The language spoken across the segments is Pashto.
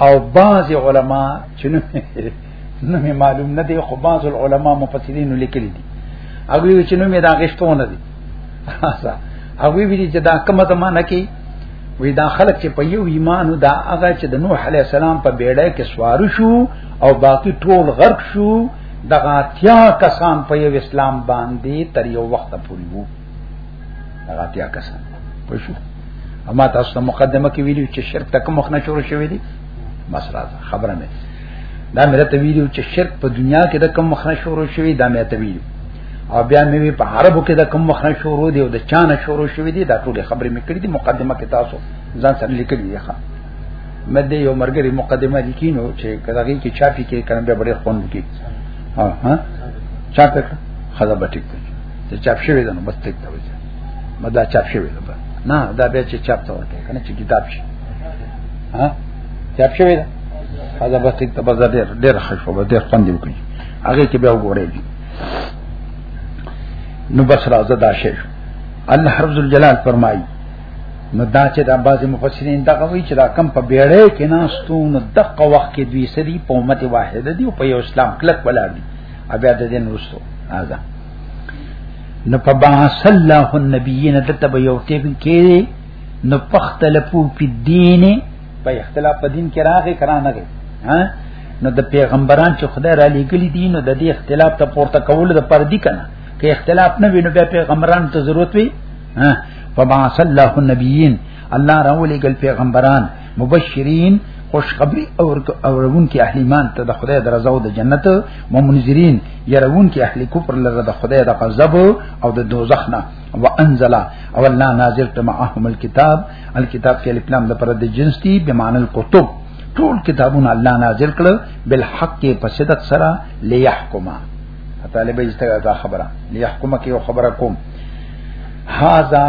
او بعض علما چې نو مې معلوم نه دی خو بعض العلماء مفسرین لیکلي دي هغه چې نو مې دا غشتونه دي هغه ویلي چې دا کومه زمانہ کې وی دا خلک چې په یو ایمانو دا هغه چې د نوح علی السلام په بیړۍ کې سوار شو او باقی ټول غرق شو دغه اتیا کسان په یو اسلام باندې تر یو وخت پورې وو هغه اتیا کسان پښو اما تاسو ته مقدمه کې ویلو چې شرک تک مخ نه شروع شوی دی بس راځه خبره مې دا مې ته ویلو چې شرک په دنیا کې د کم مخ نه شروع شوی دا مې ته ویلو او بیا مې په عربو کې د کم مخ نه شروع دی او د چانه شروع شوی دی دا ټول خبرې مې کړې دي مقدمه کې تاسو ځان سره لیکلې دي ښا مې دې یو مرګري مقدمه لیکینو چې کداږي کې چاپی کې کړم بیا ډېر خوند کې ها ها چاپی خدا بټیک چې چاپ شوی ده نو بس ټیک دا وځه مدا چاپ شوی ده نه دا به چې چاپ ته ورته کنه چې کتاب شي ها چاپ شوی ده دا بس ټیک ته بس ډېر ډېر خشوع به ډېر خوند وکړي هغه کې بیا وګورئ نو بس راځه دا شی الله حفظ الجلال فرمایي نو دا چې د بعض مفسرین دغه وی چې دا کم په بیړې کې ناستو نو دغه وخت کې دوی سری په امت واحده دی او په اسلام کلک ولاړ دي ابیا د دین وروسته آزا نو په بحث الله النبیین دته به یو ټیم کې نو پختلفو په دین په اختلاف په دین کې راغی کرا نه ها نو د پیغمبران چې خدای را لېګلی دي نو د دې اختلاف ته پورته کول د پردي کنه که اختلاف نه وینو بیا پیغمبران ته ضرورت وي ها فبعث الله النبیین الله راولېګل پیغمبران مبشرین خوشخبری اور اورون کې اهل ایمان ته د خدای درزه او د جنت ممنذرین يرون کې اهل کفر لره د خدای د غضب او د دوزخ نه وانزل او الله نازل ته معهم الكتاب الكتاب کې الکلام د پر د جنس دی به معنی الكتب ټول کتابونه الله نازل کړ بالحق په صدق سره ليحکما طالب ایسته دا خبره ليحكم کې خبره کوم هاذا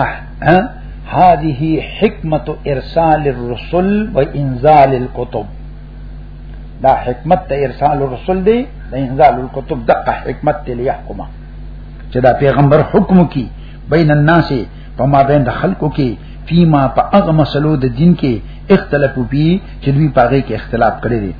هذه حکمت ارسال الرسل و انزال الكتب دا حکمت ته ارسال الرسل دی د انزال الكتب دغه حکمت ته ليحكم چې دا پیغمبر حکم کی بین الناس په ما بین د خلکو کې فيما په هغه مسلو د دین کې اختلاف وبي چې دوی په هغه کې اختلاف کړی دی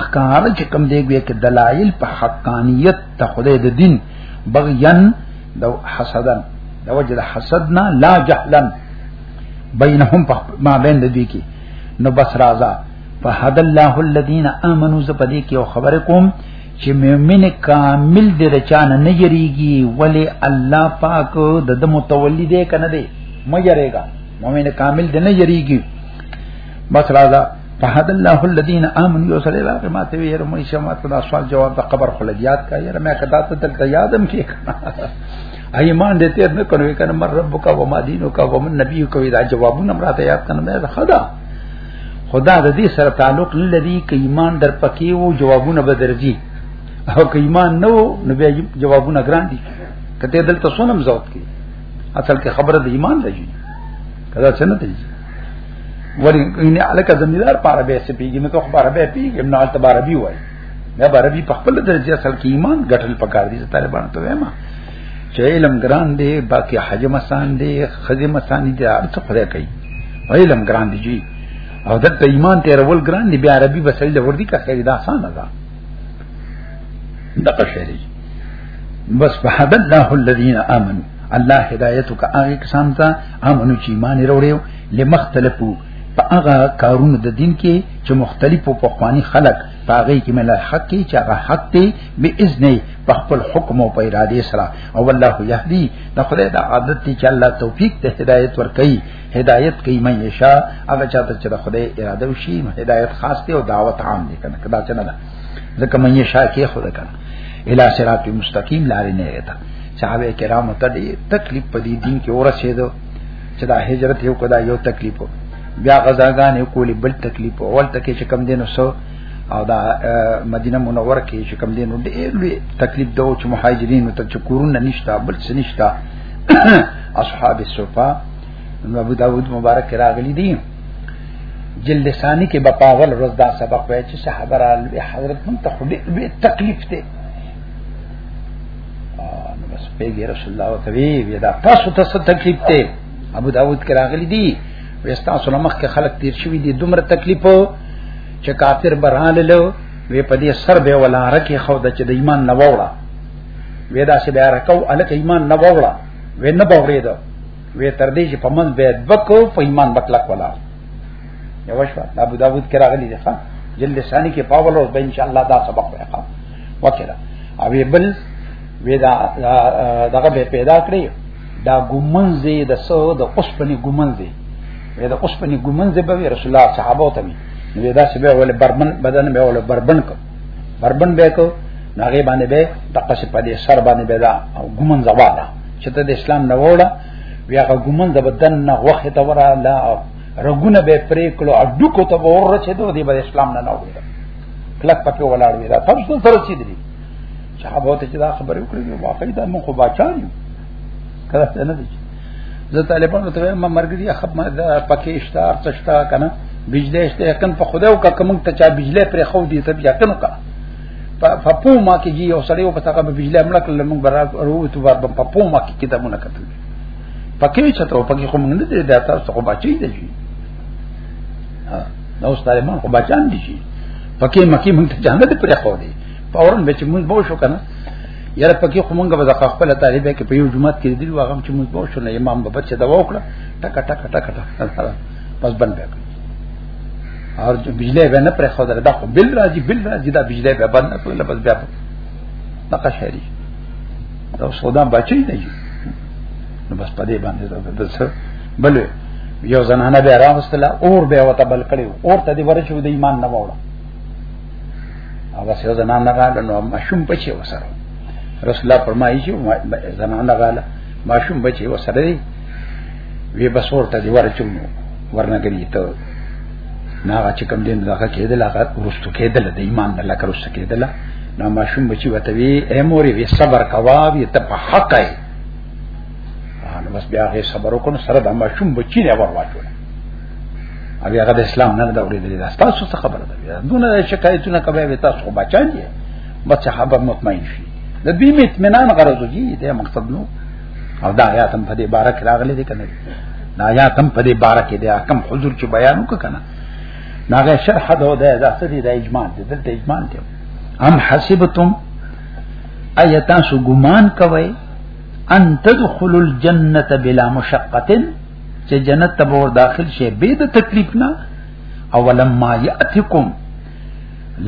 ښکار چې کم دی ګویا کې دلایل په حقانیت ته خدای د دین بغیان د حسدن د وجه د حسدنا لا جهلن بینهم په ما بین د دې کې نو بس رازا فهد الله الذين امنوا زپدې کې او خبر کوم چې مؤمن کامل دې رچان نه یریږي ولی الله پاک د د متولی دې کنه دې مې یریګا مؤمن کامل دې نه یریږي بس رازا فهد الله الذين امنوا یو سره راغی ما ته ویره مې شمات دا سوال جواب د قبر خلجات کا یره مې کدا ته تل یادم کې ایمان دې تیر نه کړو کنه مر ربک و ما دینک و من نبیک کوي دا جوابونه مراته یاد کنه مې خدا خدا د دې سره تعلق لري کې ایمان در پکې وو جوابونه به درځي او کې ایمان نه وو نو بیا جوابونه ګران دي کته دلته سونم زوت کې اصل کې خبره د ایمان دی کدا څنګه دی ولی ان الک زمیدار پاره به څه پیږي نو ته خبره به پیږي نو حالت بار بي وای دا بار بي په خپل درجه اصل کې ایمان غټل پکار دي طالبانو ته وایم چې علم ګران دی باقي حجم آسان دی خزم آسان دی ارڅ خدای کوي علم ګران دی جی او دته ایمان ته رول ګران دی بیا عربي بسل د وردی کا خیر دا آسان ده دغه شری بس فهد الله الذين امنوا الله هدایت وکړه هغه کسان ته امنو چې ایمان وروړي لمختلفو په هغه کارونو د دین کې چې مختلفو په خواني خلق پاغي کې مل حق کې چې هغه حق دی به اذن په خپل حکم او په اراده سره او الله يهدي د خدای د عادت دی چې الله توفیق ته هدایت ور کوي هدایت کوي مې یشا هغه چاته چې د خدای اراده وشي هدایت خاص دی او دعوت عام دی کنه کدا چې نه ځکه مې یې شاکه خو ده کنه الی صراط مستقیم لارې نه ایته صحابه کرام ته دې تکلیف په دې دین کې ورسېدو چې دا هجرت یو کدا یو تکلیف بیا غزاګان یو کولی بل تکلیف اول تکي چې کم دینو سو او دا مدینه منوره کې چې کم دینو ډېر لوی تکلیف دو چې مهاجرین ته چې کورونه نشتا بل څه نشتا اصحاب الصفا ابو داود مبارک راغلي دي جلد ثانی کې بپاول روز دا سبق وای چې صحابه را حضرت من ته به تکلیف ته نو بس پیګه رسول الله او توی وی دا تاسو ته څه تکلیف ته ابو داود کې راغلی دی وستا سلامخ کې خلق تیر شوی دی دومره تکلیف چې کافر بران له وی په دې سر به ولا رکی خو د چې د ایمان نه ووړه وی دا چې بیا رکو الک ایمان نه ووړه وی نه بوریدو وی تر دې چې په من به بکو په ایمان بکلک ولا یو شو دا ابو داوود کرا غلی دی ښا جلد ثانی کې پاول او ان شاء الله دا سبق وای ښا وکړه او بل وی دا دغه به پیدا کړی دا ګمنځي د سو د اوسپنی ګمنځي وی دا اوسپنی ګمنځي به رسول الله صحابه ته وی نو دا سبه ول بربن بدن به ول بربن کو بربن به کو ناغه باندې به تقص په دې سر باندې به دا ګمنځوا چې ته د اسلام نه وړه بیا غومن د بدن نه وخت ته ورا لا رګونه به پرې کړو اډو کو ته ور چې دوی دی به اسلام نه نه وړه کلک پکې ولاړ وی دا تاسو سره چې دی چې هغه ته چې دا خبرې وکړي واقعي دا مخ باچان یو کله څه نه دي زه طالبانو ته ما مرګ دي خب ما پکې اشتار څشتا کنه بجلی شته کن په خدای او کا کوم ته چا بجلی پر خو دي ته بیا کنه کا په پو ما کې جی او سړیو په تاګه به بجلی امړه کړل موږ برات ورو ته بار په پو ما کې کتابونه کتل پکې چته پکې خو موږ نه دې دا تاسو خو بچی دی جی ها نو ستاره مون خو بچان دي جی پکې مکی موږ ته جانه دې پرې خو دی فورن به چې موږ بو شو کنه یاره پکې خو موږ به د خپل طالبې کې په یو جمعه کې دی واغم چې موږ بو شو نه امام به بچ دا وکړه ټک ټک ټک ټک پس بند وکړه اور جو بجلی به نه پر خو در دا خو بل راځي بل راځي دا بجلی به بند کړو لبس بیا په قشری دا سودا بچی نه یو نو بس پدې باندې دا بل څه بل یو زنانه به راوستله اور به وته بل کړو اور ته دې ورچو د ایمان نه وړه او بس یو زنانه غاله نو مشوم پچې وسره رسول الله فرمایي چې زنانه غاله ماشوم بچي وسره دی وی بسور ته دی ورچوم ورنه کوي ته نه هغه چې کوم دین دغه کېدل هغه ورستو کېدل د ایمان نه لکه ورستو کېدل نو ماشوم بچي وته وی اے موري وی صبر کوا وی ته په حق یې نو بس بیا هغه صبر وکړو سره د ماشوم بچي نه ور واچو او هغه د اسلام نه دا ورې دي تاسو څه خبره ده دونه شکایتونه کوي وی تاسو بچان دي بس صحابه مطمئن شي د دې اطمینان غرض دی دا مقصد نو او دا آیات هم په دې بارک راغلي دي کنه دا یا تم په دې بار کې دا کم حضور چې بیان وکنه ناغه شرح دا د ذات دې د اجماع دې دلته اجماع ته هم حسبتم ایتا سو ګمان کوي ان تدخل الجنه بلا مشقه چې جنت ته ور داخل شي به د تکلیف نه او لما یاتکم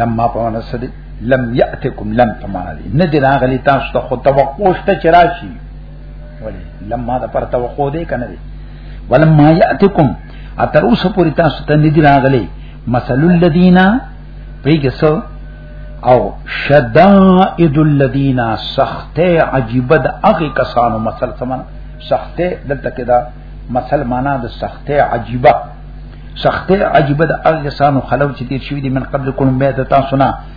لما په معنا سره لم یاتکم لم په معنا دي نه دی راغلی تاسو ته خو توقع شته چې راشي ولی لما دا پر توقع دی کنه دی ولما یاتکم اتر اوس پوری تاسو ته ندی راغلی مثل الذین پیګسو او شدائد الذین سخت عجیب د هغه کسانو مثل سمن سخت دلته کې دا مثل معنا د سخت عجیبه سخت عجیبه د هغه کسانو خلو چې تیر شوی دي من قبل کوم به تاسو نه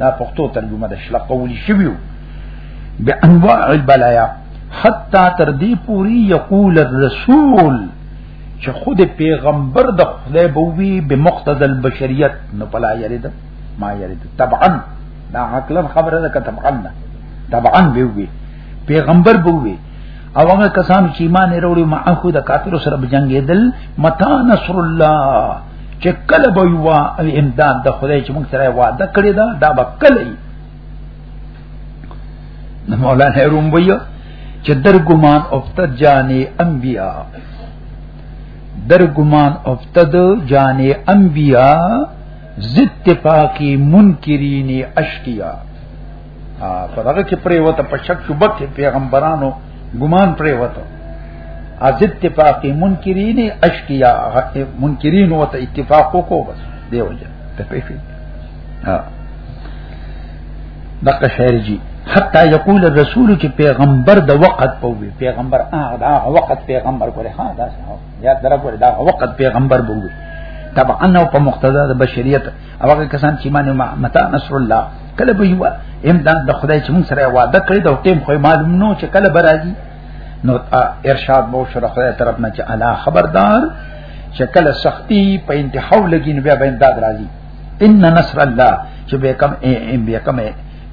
دا پښتو ترجمه ده شلق قولی شویو بانواع البلایا حتا تر دې پوری یقول الرسول چې خود پیغمبر د خدای بووی به مقتضى البشریت نو پلا یرید ما یرید طبعا دا عقلا خبره ده که طبعا نه طبعا به وي پیغمبر به وي او هغه کسان چې ایمان وروړي معه د کافر سره بجنګېدل متا نصر الله چې کله به یو امداد د خدای چې موږ سره وعده کړی دا دا به کله وي نو مولانا روم ویو چې درګمان افتد جانې انبیا درګمان افتد جانې انبیا زت پاکی منکرین اشقیا په دغه کې پرې وته په شک شوبه کې پیغمبرانو ګمان پرې وته از اتفاق منکرین اشکیا منکرین وته اتفاق کو بس دی وجه ته پیفي ها دغه شعر جی حتا یقول الرسول چې پیغمبر د وخت په وی پیغمبر هغه دا وخت پیغمبر کوله ها دا یا درکو دا وخت پیغمبر بووي طبعا نو په مقتضا د بشریت او هغه کسان چې معنی متا نصر الله کله به یو امداد د خدای چې موږ سره وعده کړی دا ټیم خو معلوم نو چې کله به راځي نو ارشاد مو شره خدای طرف نه چې الا خبردار چې کله سختی په انتحاو لګی نو بیا به امداد راځي ان نصر الله چې به کم ام بیا کم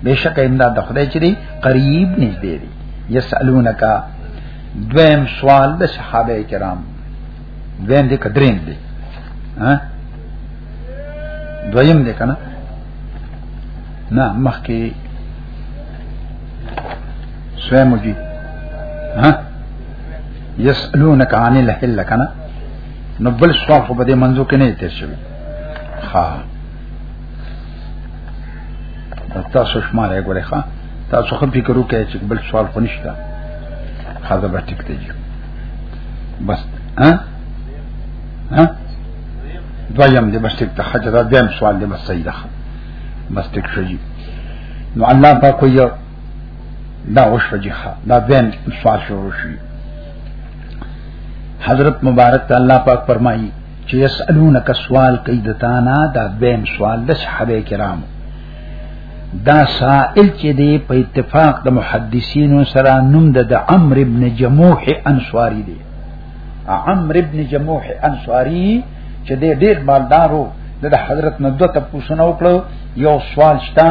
بشک امداد د خدای چې قریب نږدې دی یسالونک دویم سوال د صحابه کرام دویم دی کدرین دی ها دویم دی کنه نه مخکې سویم جی ها یسلونک عن الحل کنه نو بل سوال خو به دې منځو کې نه تیر شوی ها تاسو شماره غوړې ښا تاسو خو فکر وکړئ چې بل سوال خو نشته خاصه به ټیک دی بس ها ها دویم دې بس ټیک ته خجه دا دیم سوال دې بس صحیح ده بس ټیک شو جی نو الله پاک کوئی دا اوش وجه دا دیم سوال شروع شي حضرت مبارک ته الله پاک فرمایي چې يسالونک سوال کوي دتانا دا دیم سوال د صحابه کرامو دا سائل چې دی په اتفاق د محدثینو سره نوم د عمرو ابن جموح انصاری دی عمرو ابن جموح انصاری چې دی ډیر مالدارو د حضرت نه دوه تاسو نه وکړو یو سوال شته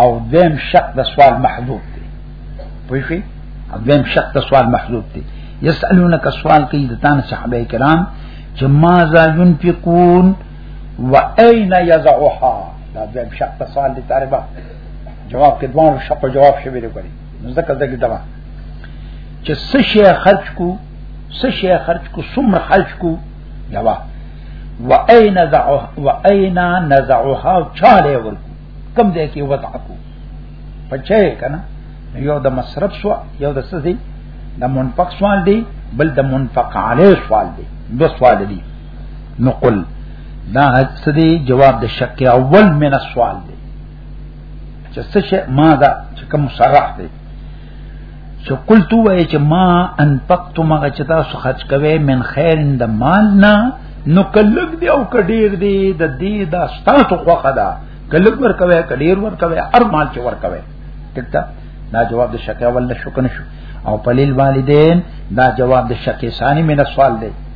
او دیم شق د سوال محذوب دی پوه شئ دیم شق د سوال محذوب دی یسالونک سوال کوي د تان صحابه کرام چې ماذا ينفقون واين يزعها دا د شق په سوال دي طالبہ جواب کې دوه شق په جواب شوی دی کوي نو ځکه دغه دوا چې څه شي خرج کو څه شي خرج کو څومره خرج کو جواب و اين نزعها و اين نزعها چاله ورکو کم دې کې وضع کو پچې کنه یو د مصرف سو یو د سزي د منفق سوال دی بل د منفق علی سوال دی دو سوال دی نقل دا سدي جواب د شک اول من السوال دی چې څه شي ما دا چې کوم صرح دی چې قلت وای چې ما انفقت ما چې تاسو خرج کوي من خیر د مال نه نو کلک دی او کډیر دی د دې دا ستاسو خوخه ده کلک ور کوي کډیر ور کوي هر مال چې ور کوي ټیک ده دا جواب د شک اول نه شو کنه شو او پلیل والدین دا جواب د شک ثانی من سوال دی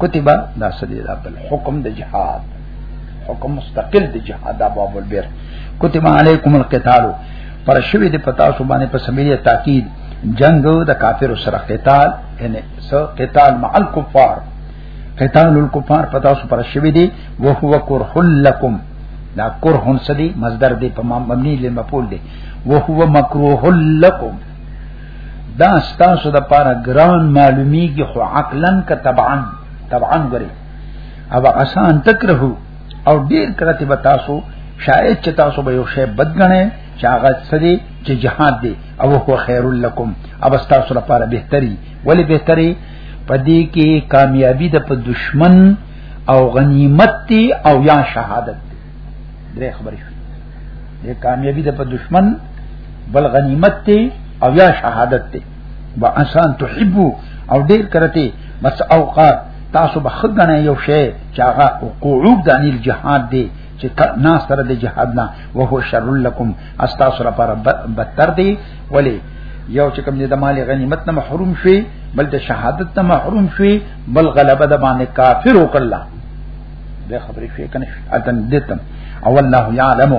کتبه دا سدی دا بل حکم د جهاد حکم مستقل د جهاد د ابواب البر کتبه علیکم القتال پر شوی د پتا سو باندې په سمیه تاکید جنگ د کافر سره قتال یعنی سو قتال مع الكفار قتال الكفار پتا سو پر شوی دی او هو کرح لكم دا کرهن سدی مصدر دی په مبنی لمفعول دی او هو مکروه لكم دا ستاسو د پاره ګران معلومیږي خو عقلا ک طبعا طبعا غري او آسان تکره او ډیر کرته به تاسو شاید چې تاسو به یو شی بدګنه چې هغه سړي چې جهاد دی او هو خیر لکم او تاسو لپاره بهتري ولی بهتري پدې کې کامیابی د په دشمن او غنیمت او یا شهادت درې خبرې شوې دې کامیابی د په دشمن بل غنیمت ته او یا شهادت ته با انسان تحبو او ډیر کرته بس اوقات تاسو به خدانه یو شی چې هغه قعود د انیل جهاد دی چې ناس سره د جهاد نه او هو شر لكم استاس لپاره بدتر دی ولی یو چې کوم د مال غنیمت نه محروم شي بل د شهادت نه محروم شي بل غلبه د باندې کافر وکړه به خبرې شي کنه اتن دتم او الله يعلم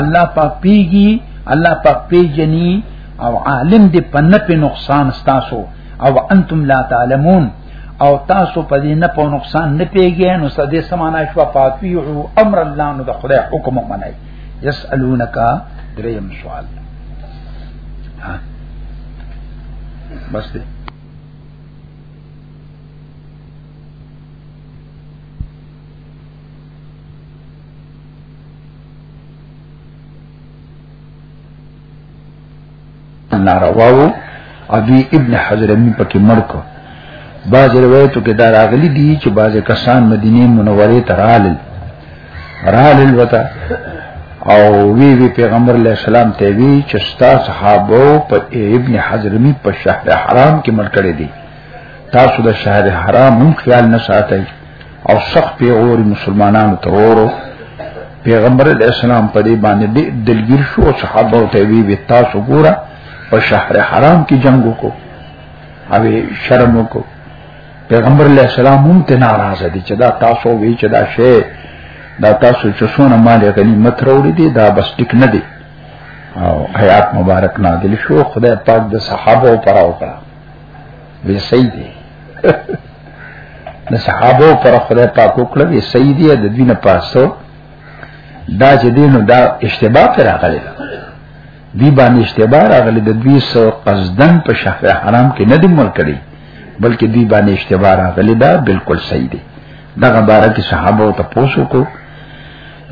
الله پاک پیږي الله پاک پیجني او عالم دې پنه په نقصان ستاسو او انتم لا تعلمون او تاسو په دې نه په نقصان نه پیږئ نو سده سمانا شو فاتیعو امر الله نو د خدای حکم منئ یسالونک دریم سوال ها بس دې نارواو او دوی ابن حضرمی پکې مرکو بعض روایتو کې دا راغلي دي چې بعض کسان مدینه منوره ته رالل رالل وتا او وی وی پیغمبر علیہ السلام ته وی چې ستا صحابه په ابن حضرمی په شهر حرام کې مړ کړی دي تاسو د شهر حرام هم خیال نه ساتئ او سخت پیغور مسلمانانو ته ورو پیغمبر علیہ السلام په دې باندې ډېر دلګیر شو او صحابه او تابعی به تاسو ګوره په شهر حرام کې جنگ وکړو او شرم وکړو پیغمبر علیہ السلام هم ته ناراضه دي چې دا تاسو وی چې دا شی دا تاسو چې څونه مال غنیمت راوړي دي دا بس ټیک نه دي او حیات مبارک نازل شو خدای پاک د صحابه پر او کړه وی صحیح دی د صحابه پر خدای پاک وکړه وی صحیح دی د دین پاسو دا چې دینو دا اشتباه پر راغلی دی باندې اشتباه راغلی د دوی سو قصدن په شهر حرام کې نه دی مل کړی بلکې دی باندې اشتباه راغلی دا بالکل صحیح دی دغه باره کې صحابه ته پوښتنه کو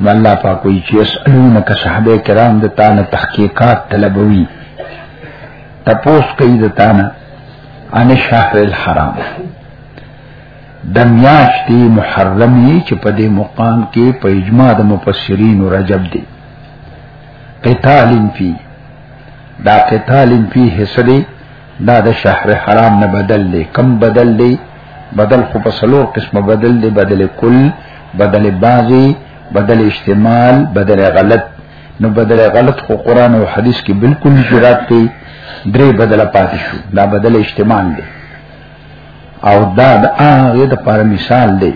نو الله پاک کوئی چیز علمونه که صحابه کرام د تانه تحقیقات طلبوي تپوس کوي د تانه ان شهر الحرام د میاشتې محرمې چې په دې مقام کې په اجماع د مفسرین رجب دی قتال فی دا قتال فی حسدی دا د شهر حرام نه بدل دی کم بدل دی بدل خو په سلور قسمه بدل دی بدل کل بدل بازی بدل استعمال بدل غلط نو بدل غلط خو قران او حدیث کې بالکل جرات دی درې بدل پاتې شو دا بدل اجتماع دی او دا د هغه د پر مثال دی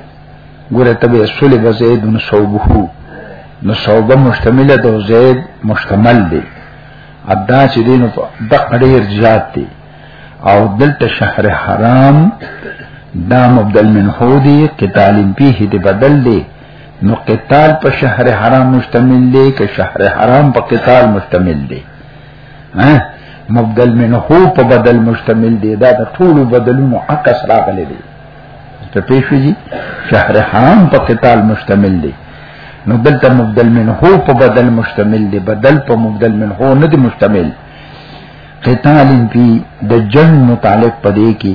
ګوره ته به صلب زید نو صوبه نو صوبه مشتمل ده او زید مشتمل دی ادا چې دین د قدیر جات دی او دلته شهر حرام دا مبدل من هودی قتال پیه دی بدل دی نو قتال په شهر حرام مشتمل دی که شهر حرام په قتال مشتمل دی ها مبدل منه په بدل مشتمل دی دا د ټول بدلونو عکس راغلی دی ته پیښو جی شهر حرام په قتال مشتمل دی نو دلته مبدل منه په بدل مشتمل دی بدل په مبدل منه نه دی مشتمل قتال فی د جنگ متعلق پدې کې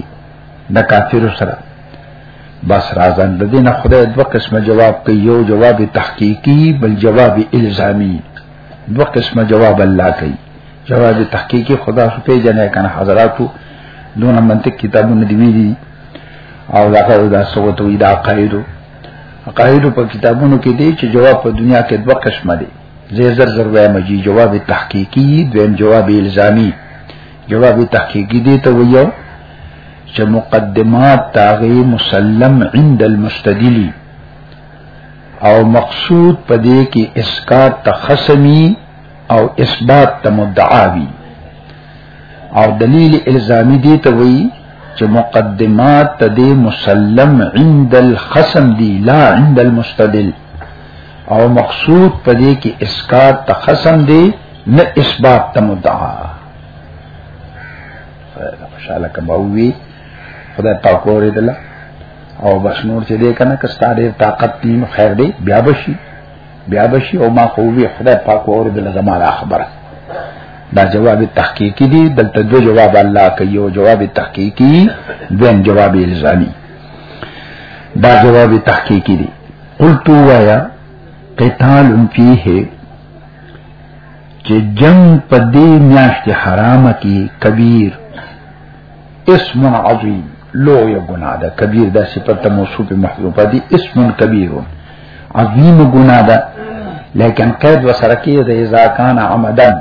د کافر سره بس رازن د دینه خدای دوه قسمه جواب کوي یو جواب تحقیقی بل جواب الزامی دوه قسمه جواب الله کوي جواب تحقیقی خدا خو په جنې کنه حضراتو دونه منطق کتابونه دی ویلي او دا هغه دا سوته وی دا قاعده قاعده په کتابونو کې دی چې جواب په دنیا کې دوه قسمه دي زیر زر زر وایم جواب تحقیقی دویم جواب الزامی جواب تحقیقی دی ته ویو چې مقدمات تاغي مسلم عند المستدلی او مقصود پدې کې اسکار تخصمی او اثبات تمدعاوی او دلیل الزامی دی ته وی چې مقدمات تدې مسلم عند الخصم دی لا عند المستدل او مقصود پدې کې اسکار تخصم دی نه اثبات ته مدعا خوشاله کما وی خدای پاک اورې دلا او بس نور چې دې کنه که ستاره طاقت دین خیر دی بیا بشي بیا بشي او ما خو وی خدای پاک اورې دلا زماره خبره دا جواب تحقیقی دی دلته دو جواب الله کوي او جواب تحقیقی دیم جواب الزامی دا جواب تحقیقی دی قلت وایا قتال فيه چې جنگ په دې میاشت حرام کې کبیر اسم عظیم لو یو ګناه ده کبیر دا صفت موصوف محذوفه دي اسم کبیر عظیم ګناه ده لیکن قید وسره کې د اذا کان عمدن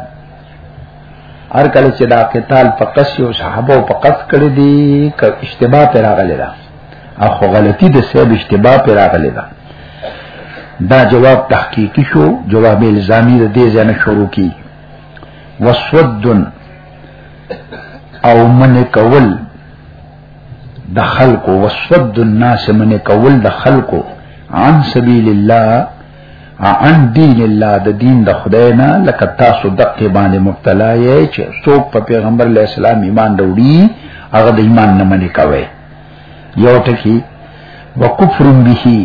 هر کله چې دا قتال په قصي او صحابه او په قص کړی دي که اشتباه پر راغلی ده اخو غلطی د سیب اشتباه پر راغلی ده دا جواب تحقیقی شو جواب الزامی د دې ځنه شروع کی وسودن او من کول د خلقو وسود الناس من کول د خلقو عن سبیل الله عن دین الله د دین د خدای نه لکه تاسو دقه باندې مبتلا یې چې څوک په پیغمبر علی السلام ایمان وروړي هغه د ایمان نه منې کوي یو ټکی وکفر به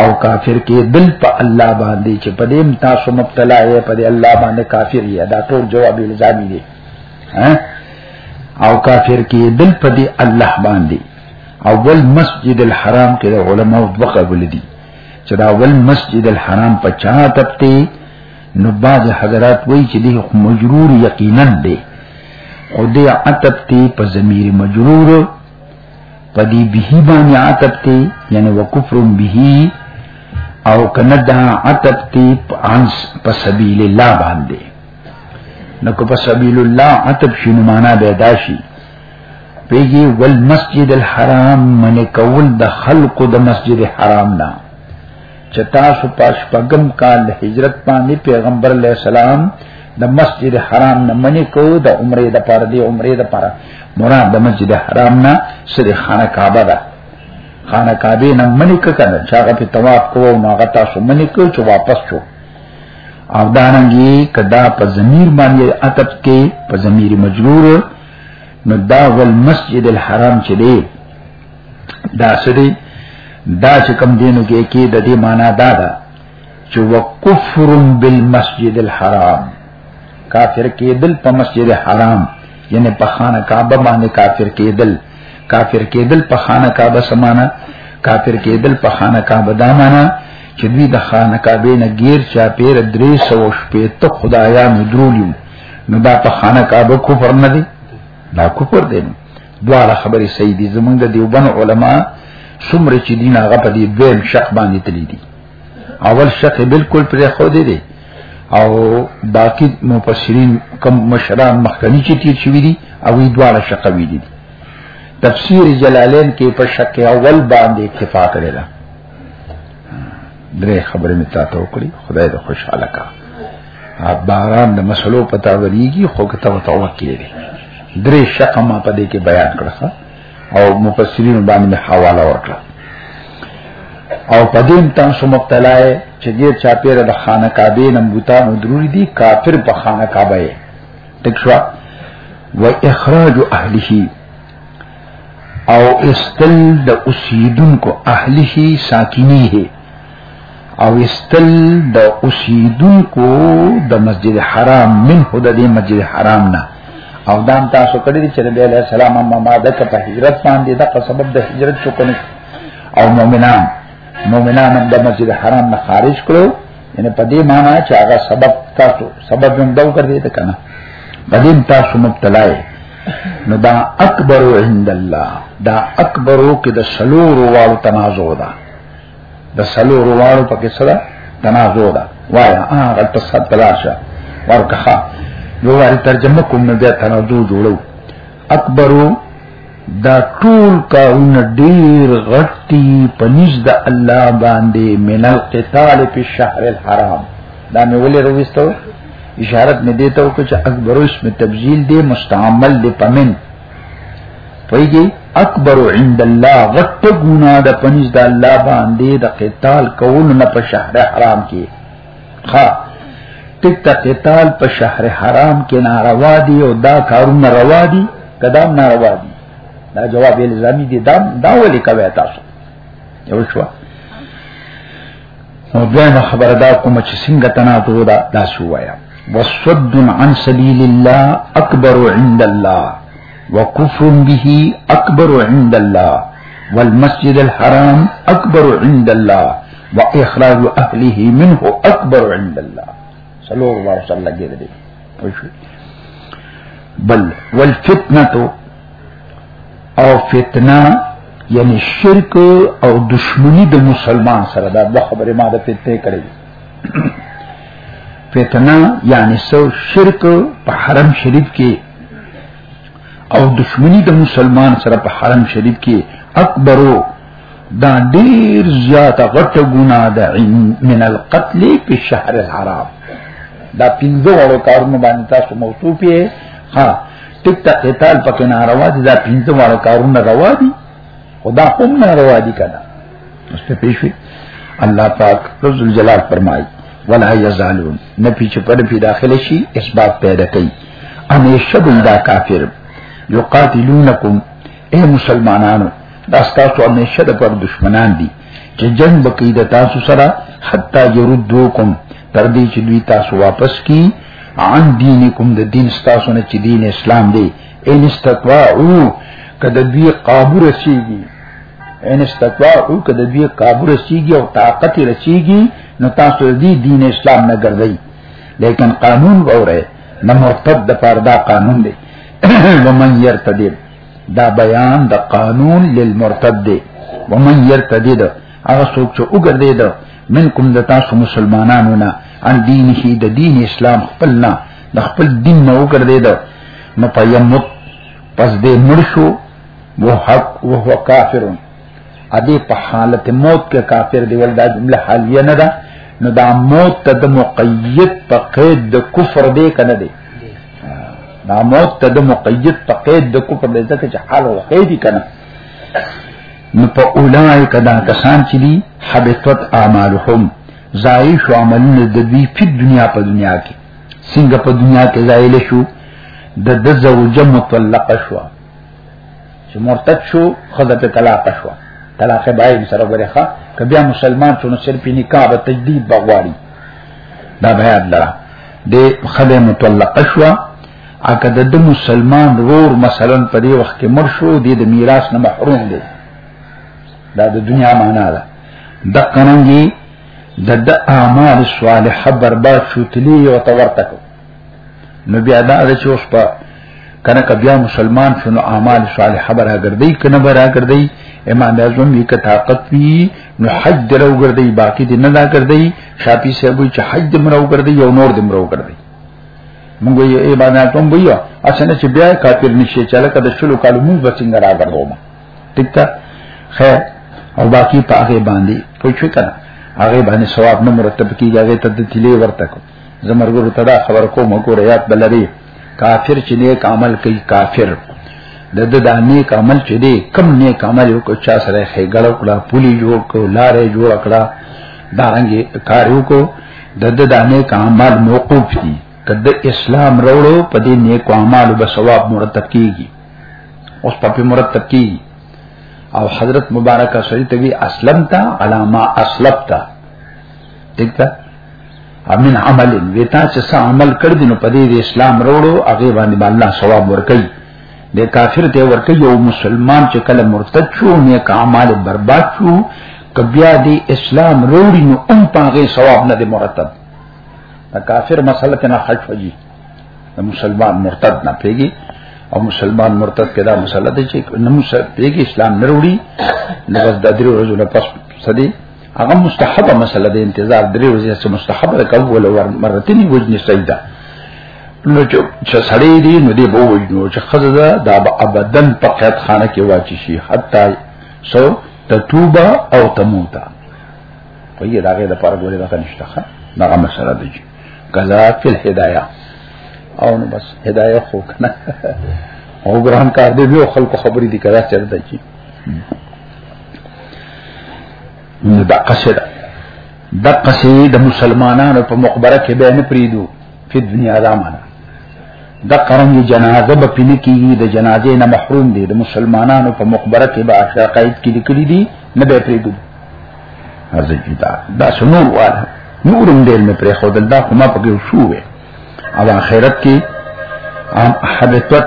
او کافر کې دل په الله باندې چې په دې تاسو مبتلا یې په دې الله باندې کافر یې دا ټول جواب الزامي دي او کافر کې دل په دې الله باندې اول مسجد الحرام کې علماء دوه قبول دي چې دا ول مسجد الحرام په چا تپتی نو بعض حضرات وایي چې دی خو مجرور یقینا دی خو دی عتب تی په ضمیر مجرور په دی به باندې عتب تی یعنی وکفر به او کنه دا عتب تی پانس په سبیل الله باندې نو کو په سبیل الله عتب شنو معنا به داشي پیږي ول مسجد الحرام من کول د خلق د مسجد حرام نه چتا سو پاش پغم کال هجرت باندې پیغمبر علی السلام د مسجد حرام نه منی کو د عمره د پاره دی عمره د پاره مراد د مسجد حرام نه سری خانه کعبه ده خانه کعبه نه منی ک کنه چا په طواف کو او ماغه تاسو منی کو چې واپس شو او دانګي کدا په ضمیر باندې عتب کې په ضمیر مجرور نو دا ول مسجد الحرام چې دی دا سړي دا چې کم دینو کې کې د دې معنا دا ده چې وکفر بالمسجد الحرام کافر کېدل په مسجد حرام یعنی په خانه کعبه باندې کافر کېدل کافر کېدل په خانه کعبه سمانا کافر کېدل په خانه کعبه دا معنا چې دوی د خانه کعبه نه غیر چا پیر درې سو شپې ته خدایانو درولیو نو دا په خانه کعبه کفر نه دی دا کفر دی دواړه خبرې صحیح دي زمونږ د دیوبن علما څومره چې دین هغه په دې دویم شق باندې تللی دي اول شق بالکل پرې خو دی دی او باقی مفسرین کم مشران مخکنی چې تیر شوی دي او وی دواړه شق وی دي تفسیر جلالین کې په شق اول باندې اتفاق لري درې خبرې مې تاسو وکړي خدای دې خوشاله کړي باران د مسلو پتا وریږي خو کته توکل لري درې شقه ما په دې کې بیان کړه او مفسرین باندې حواله ورکړه او په دې تاسو مبتلا یې چې غیر چا پیر د خانه کعبه نم بوتان ضروري دي کافر په خانه کعبه یې تکشوا و اخراج اهله او استل د اوسیدونکو اهله ساکینی هي او استل د اوسیدونکو د مسجد حرام منه د دې مسجد حرام نه او دا تاسو کړی چې نبی علیہ السلام ما ماده ته په هجرت باندې دا سبب د هجرت شو کنه او مؤمنان مؤمنان د مسجد حرام نه خارج کړو یعنی په دې معنی چې هغه سبب تاسو سبب هم دو کړی دی کنه په دې تاسو مبتلا یې نو دا اکبر عند الله دا اکبرو کې د سلور والو تنازع ده د سلو روانو پکې سره تنازو ده وای ها غل په صد تلاشه ورکه یو واری ترجمه کوم نه بیا تنازو جوړو اکبرو دا ټول کارونه ډیر غټي پنځ د الله باندې من القتال په شهر الحرام دا مې ولې رويستو اشارت مې دیته او چې اکبر اسم تبذیل دی مستعمل دی پمن پویږي اکبر عند الله غټ ګنا د پنځ د الله باندې د قتال کول نه په شهر حرام کې ها ټیک ته قتال په شهر حرام کې ناروا دي او دا کارونه روا دي کدام ناروا دي دا جواب الزامي دي دا دا ولي کوي تاسو یو شو او بیا خبره دا کوم چې څنګه تنازو دا دا شو وایا وصد عن سبيل الله اکبر عند الله وکفر به اکبر عند الله والمسجد الحرام اکبر عند الله واخراج اهله منه اکبر عند الله صلو الله وسلم علیه وسلم بل والفتنه او فتنه یعنی شرک او دشمنی د مسلمان سره دا د خبره ما د فتنه کړې فتنه یعنی سو شرک په حرم شریف کې او دشمنی د مسلمان سره په حرم شریف کې اکبرو دا ډیر زیاته غټه ګناه ده من القتل په شهر الحرام دا پینځه وړو کارونه باندې تاسو موصوف یې ها ټیک ټاک قتال پکې ناروا دي دا پینځه وړو کارونه روا دي خدا هم نه روا دي کنه اوس په پیښوي الله پاک رب الجلال فرمایي ولا یزالون نه پیچ پر پی داخله شي اسباب پیدا کوي همیشه بل دا کافر یقاتلونکم اے مسلمانانو دا ستاسو همیشه د پر دشمنان دي چې جنگ بکی د تاسو سره حتا يردوکم تر دې چې دوی تاسو واپس کی عن دینکم د دین ستاسو نه چې دین اسلام دی ان استطاعو کده دوی قابو رسیږي ان استطاعو کده دوی قابو رسیږي او طاقت رسیږي نو تاسو دې دین اسلام نه ګرځي لیکن قانون وره نه مرتد د پردا قانون دی ومن يرتد دا بیان د قانون للمرتد دی ومن يرتد هغه څوک چې وګرځي دا منکم د تاسو مسلمانانو نه ان دین هی د دین اسلام خپلنا د خپل دین نه وګرځي دا نو پیمت پس دې مرشو وو حق وو کافرون ا دې په حالت موت کې کافر دی ولدا جمله حالیه نه ده نو دا موت ته د مقید په قید د کفر دی کنه دی دا موت ته د مقید په قید د کفر دی ځکه چې حال او قید کنه نو په اولای کدا کسان چې دي حبطت اعمالهم زای شو عملونه د دوی په دنیا په دنیا کې څنګه په دنیا کې زایل شو د د زوجه مطلقه شو چې مرتد شو خزه په طلاق شو طلاق باید سره ورخه کبیا مسلمان شونه صرف نکاح به تجدید بغواړي دا به یاد لره د خزه مطلقه شو اګه د مسلمان رور مثلا په دې وخت کې مر شو د میراث نه محروم دی دا د دنیا معنا ده د قانوني د د اعمال صالحه برباد شو تلی یو تورته کو نو بیا دا د چوس په کنه ک بیا مسلمان شنو اعمال صالحه برا ګرځي کنه برا ګرځي امام اعظم یک طاقت وی نو حج درو ګرځي باقی دې نه دا ګرځي شافعي صاحب چې حج دې مرو ګرځي یو نور دې مرو ګرځي موږ یې امام اعظم ویو اسنه چې بیا کافر نشي چې لکه د شلو کالو موږ بچنګ راغلو ټیک ده خیر او باقی په هغه باندې پوه شو کنه هغه باندې ثواب نه مرتب کیږي هغه ته د تلې ورته کو زمرګورو ته دا خبر کوم ګور یاد بلری کافر چې نیک عمل کوي کافر د د د نیک عمل چې دی کم نیک عمل یو کو چا سره خېګړ کړه پولی جوړ کو لارې جوړ کړه دارنګي کاریو کو د د د نیک عمل موقوف دي کله اسلام وروړو په دې نیک عمل به ثواب مرتب کیږي اوس په مرتب کی او حضرت مبارک صلی ته وی اسلمت علامه اسلمت ٹھیک ده امن عمل ویتا چې څه عمل کړ دینو په دې اسلام وروړو هغه باندې الله ثواب ورکړي د کافر ته ورکړي یو مسلمان چې کله مرتد شو نه کمال برباد شو کبیا دی اسلام وروړي نو اون پاغه ثواب نه دی مرتب دا کافر مسله نه خلف جی د مسلمان مرتد نه پیږي او مسلمان مرتد کدا مسله ده چې نه مسلمان پیږي اسلام نه وروړي نو بس د درې ورځې نه پس سدي هغه مستحبه مسله ده انتظار درې ورځې سره مستحب ده کول ور مرتين وجني سیدا نو چې سړی دی نو دی به وجنو چې خزه ده دا به ابدن په قید خانه کې واچي شي حتی سو تتوبه او تموتا په یی داګه د پاره ګورې راکنه نشته هغه مسله ده غزا فی الهدايه او نو بس هدايه خو کنه او ګران کار دی یو خلکو خبرې دي کړه چې دا چی نو دا قصه ده د قصې د مسلمانانو په مقبره کې به نه پریدو په دنیا دا معنا د قرن جنازه به پینې کیږي د جنازې نه محروم دي د مسلمانانو په مقبره کې به اخر قید کې لیکلي دي نه به پریدو ارزه جدا دا سنور والا نورم دیر می پری خودل دا خو ما پکې وشوې او آخرت کې ام حبتت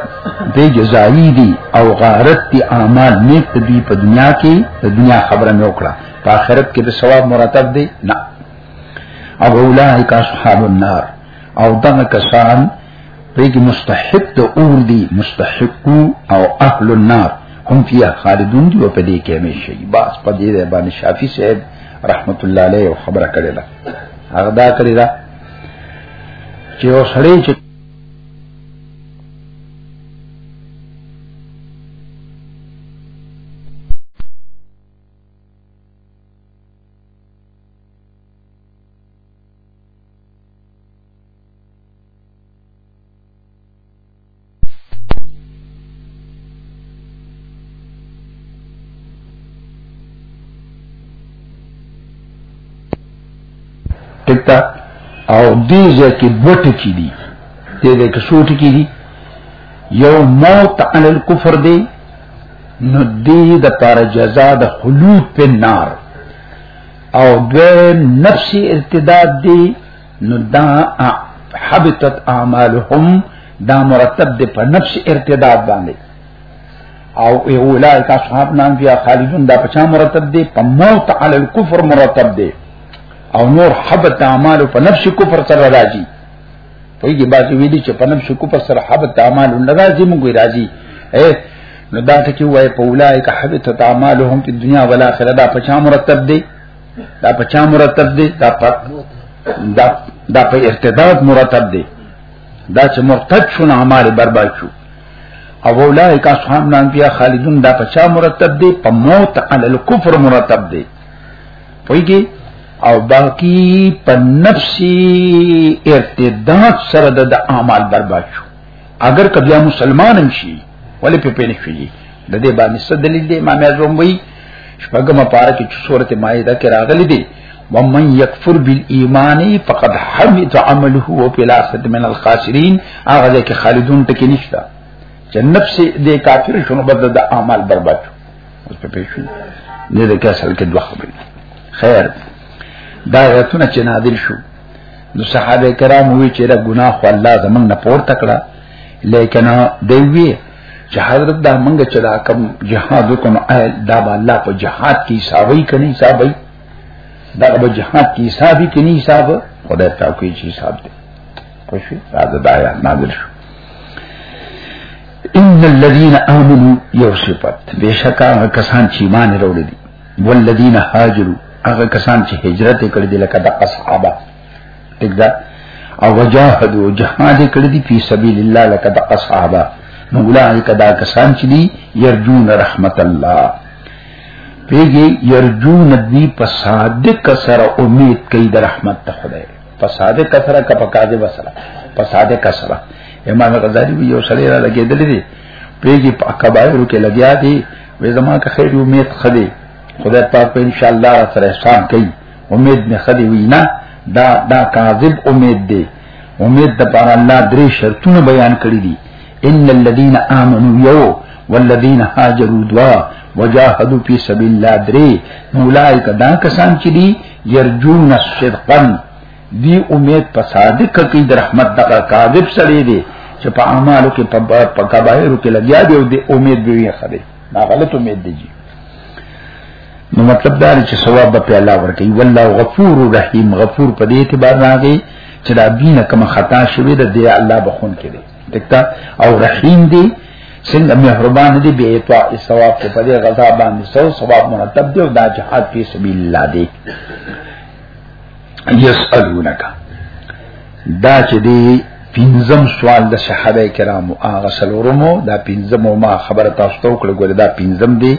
دې جزایی دي او غارت دي اعمال نیک دي په دنیا کې د دنیا خبره مې وکړه په آخرت کې به ثواب مرتب دي نه او اولئک اصحاب النار او دغه کسان پریږي مستحق د اور دی مستحق او اهل النار هم فيها خالدون دی او په دې کې همیشه باس په دې باندې شافعي صاحب رحمت الله علیه خبره کړې ده هغه دا کړی دا چې وسړی چې ټیک تا او دې ځکه بوت کی دي دې دې کې سوټ کی دي یو موت عن الكفر دی نو دې د پاره جزاء د خلود په نار او دویم نفس ارتداد دی نو دا حبتت اعمالهم دا مرتب دی په نفس ارتداد باندې او اولائک اصحاب نام بیا خالدون دا پچا مرتب دی په موت علی الكفر مرتب دی او نور حبت اعمال په نفس کفر سره راځي په دې باندې ویلي چې په نفس کفر سره حبت اعمال نه راځي موږ راځي اے نو دا ټکی وای په اولائک حبتت اعمالهم په دنیا او آخرت دا پچا مرتب دی دا په چا مرتب دی دا په دا دا په ارتداد مرتب دی دا چې مرتد شو نه اعمال برباد شو او اولائک اصحاب نام بیا خالدون دا په چا مرتب دی په موت علی الكفر مرتب دی پویږي او باقی په نفسي ارتداد سره د اعمال برباد شو اگر که بیا مسلمان هم شي ولې په پېنه شي د دې باندې څه دلیل دی امام اعظم وی شپږم پاره کې چې سورته مائده کې راغلي دي ومن یکفر بالایمان فقد حبط عمله او په لاست من الخاسرین هغه ځکه خالدون ټکی نشته چې نفس دې کافر شونه بدل د اعمال برباد اوس په پیښو دې د کسل کې دوه خبرې خیر دا آیتونه چې نازل شو نو صحابه کرام وی چې دا ګناه خو الله زمنګ نه پور تکړه لیکن دی وی چې حضرت دا منګ چې دا کم جهاد کوم اهل دا به الله په جهاد کې حسابي کني حسابي دا به جهاد کې حسابي کني حساب خدای تعالی کوي چې حساب دی خوشي راځه دا یا نازل شو ان الذين امنوا يوسفت بشکا کسان چې ایمان وروړي والذین هاجروا هغه کسان چې هجرت کړی دی لکه د اصحابہ ټیک ده او وجاهدوا جهاد کړی دی په سبیل الله لکه د اصحابہ نو اولئک دا کسان چې دی یرجون رحمت الله پیږي یرجون دی په صادق سره امید کوي د رحمت ته خدای په صادق سره کا په کاذب سره په صادق سره امام غزالی یو سړی را لګیدلی دی پیږي په کبایرو کې لګیا دی وې زما که خیر امید خدي خدای پاک په ان شاء الله سره احسان کوي امید مې خدي وینا دا دا کاذب امید دی امید د پر الله درې شرطونه بیان کړی دي ان الذين امنوا يو والذين هاجروا دوا وجاهدوا في سبيل الله درې اولئک دا کسان چې دي يرجون صدقا دی امید په صادق کې د رحمت دغه کاذب سړی دی چې په اعمالو کې په کبایرو کې لګیا دی او د امید به یې خبره دا غلط امید دی جی نو مطلب دا چې ثواب به په الله ورکړي والله غفور رحیم غفور په دې اعتبار راغی چې دا دینه کوم خطا شوی ده دی الله بخون کړي دکتا او رحیم دی څنګه مهربان دی به اعطاء ثواب ته په دې غذا باندې سو ثواب مرتب دی او دا جهاد په سبیل الله دی یسالونک دا چې دی پینزم سوال د صحابه کرامو هغه سلورمو دا پینزم ما خبر تاسو ته وکړه ګوره دا پینزم دی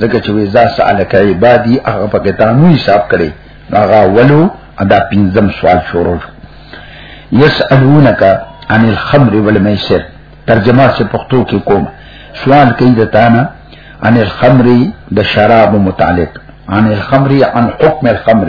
ځکه چې ویزا سالک عبادی هغه په کتانو حساب کړي هغه ولو دا پینزم سوال شروع یسالونک عن الخمر والمیسر ترجمه سے پختو کې کوم سوال کوي د تانا عن الخمر د شراب متعلق عن الخمر عن حکم الخمر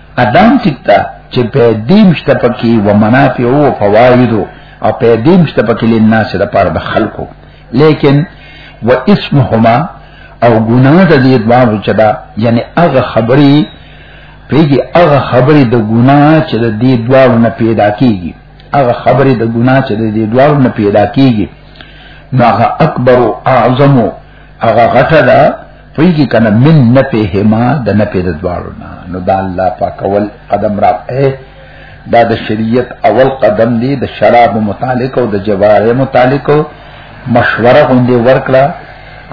ادم ټیک تا چې په دې مشته پکې و منافع او فواید او په دې مشته پکې لناس د پاره د خلکو لیکن و اسمهما او ګناه د دې دوه چې دا یعنی هغه خبرې پیږي هغه خبرې د ګناه چې د دې دوه نه پیدا کیږي هغه خبرې د ګناه چې د دې دوه نه پیدا کیږي نو هغه اکبر او اعظم هغه غټه ده پویږي کنه من نه پهما د نه پې د دواړو نه نو دا الله پاک اول قدم را اے دا د شریعت اول قدم دی د شراب متعلق او د جواره متعلق مشوره غوندي ورکړه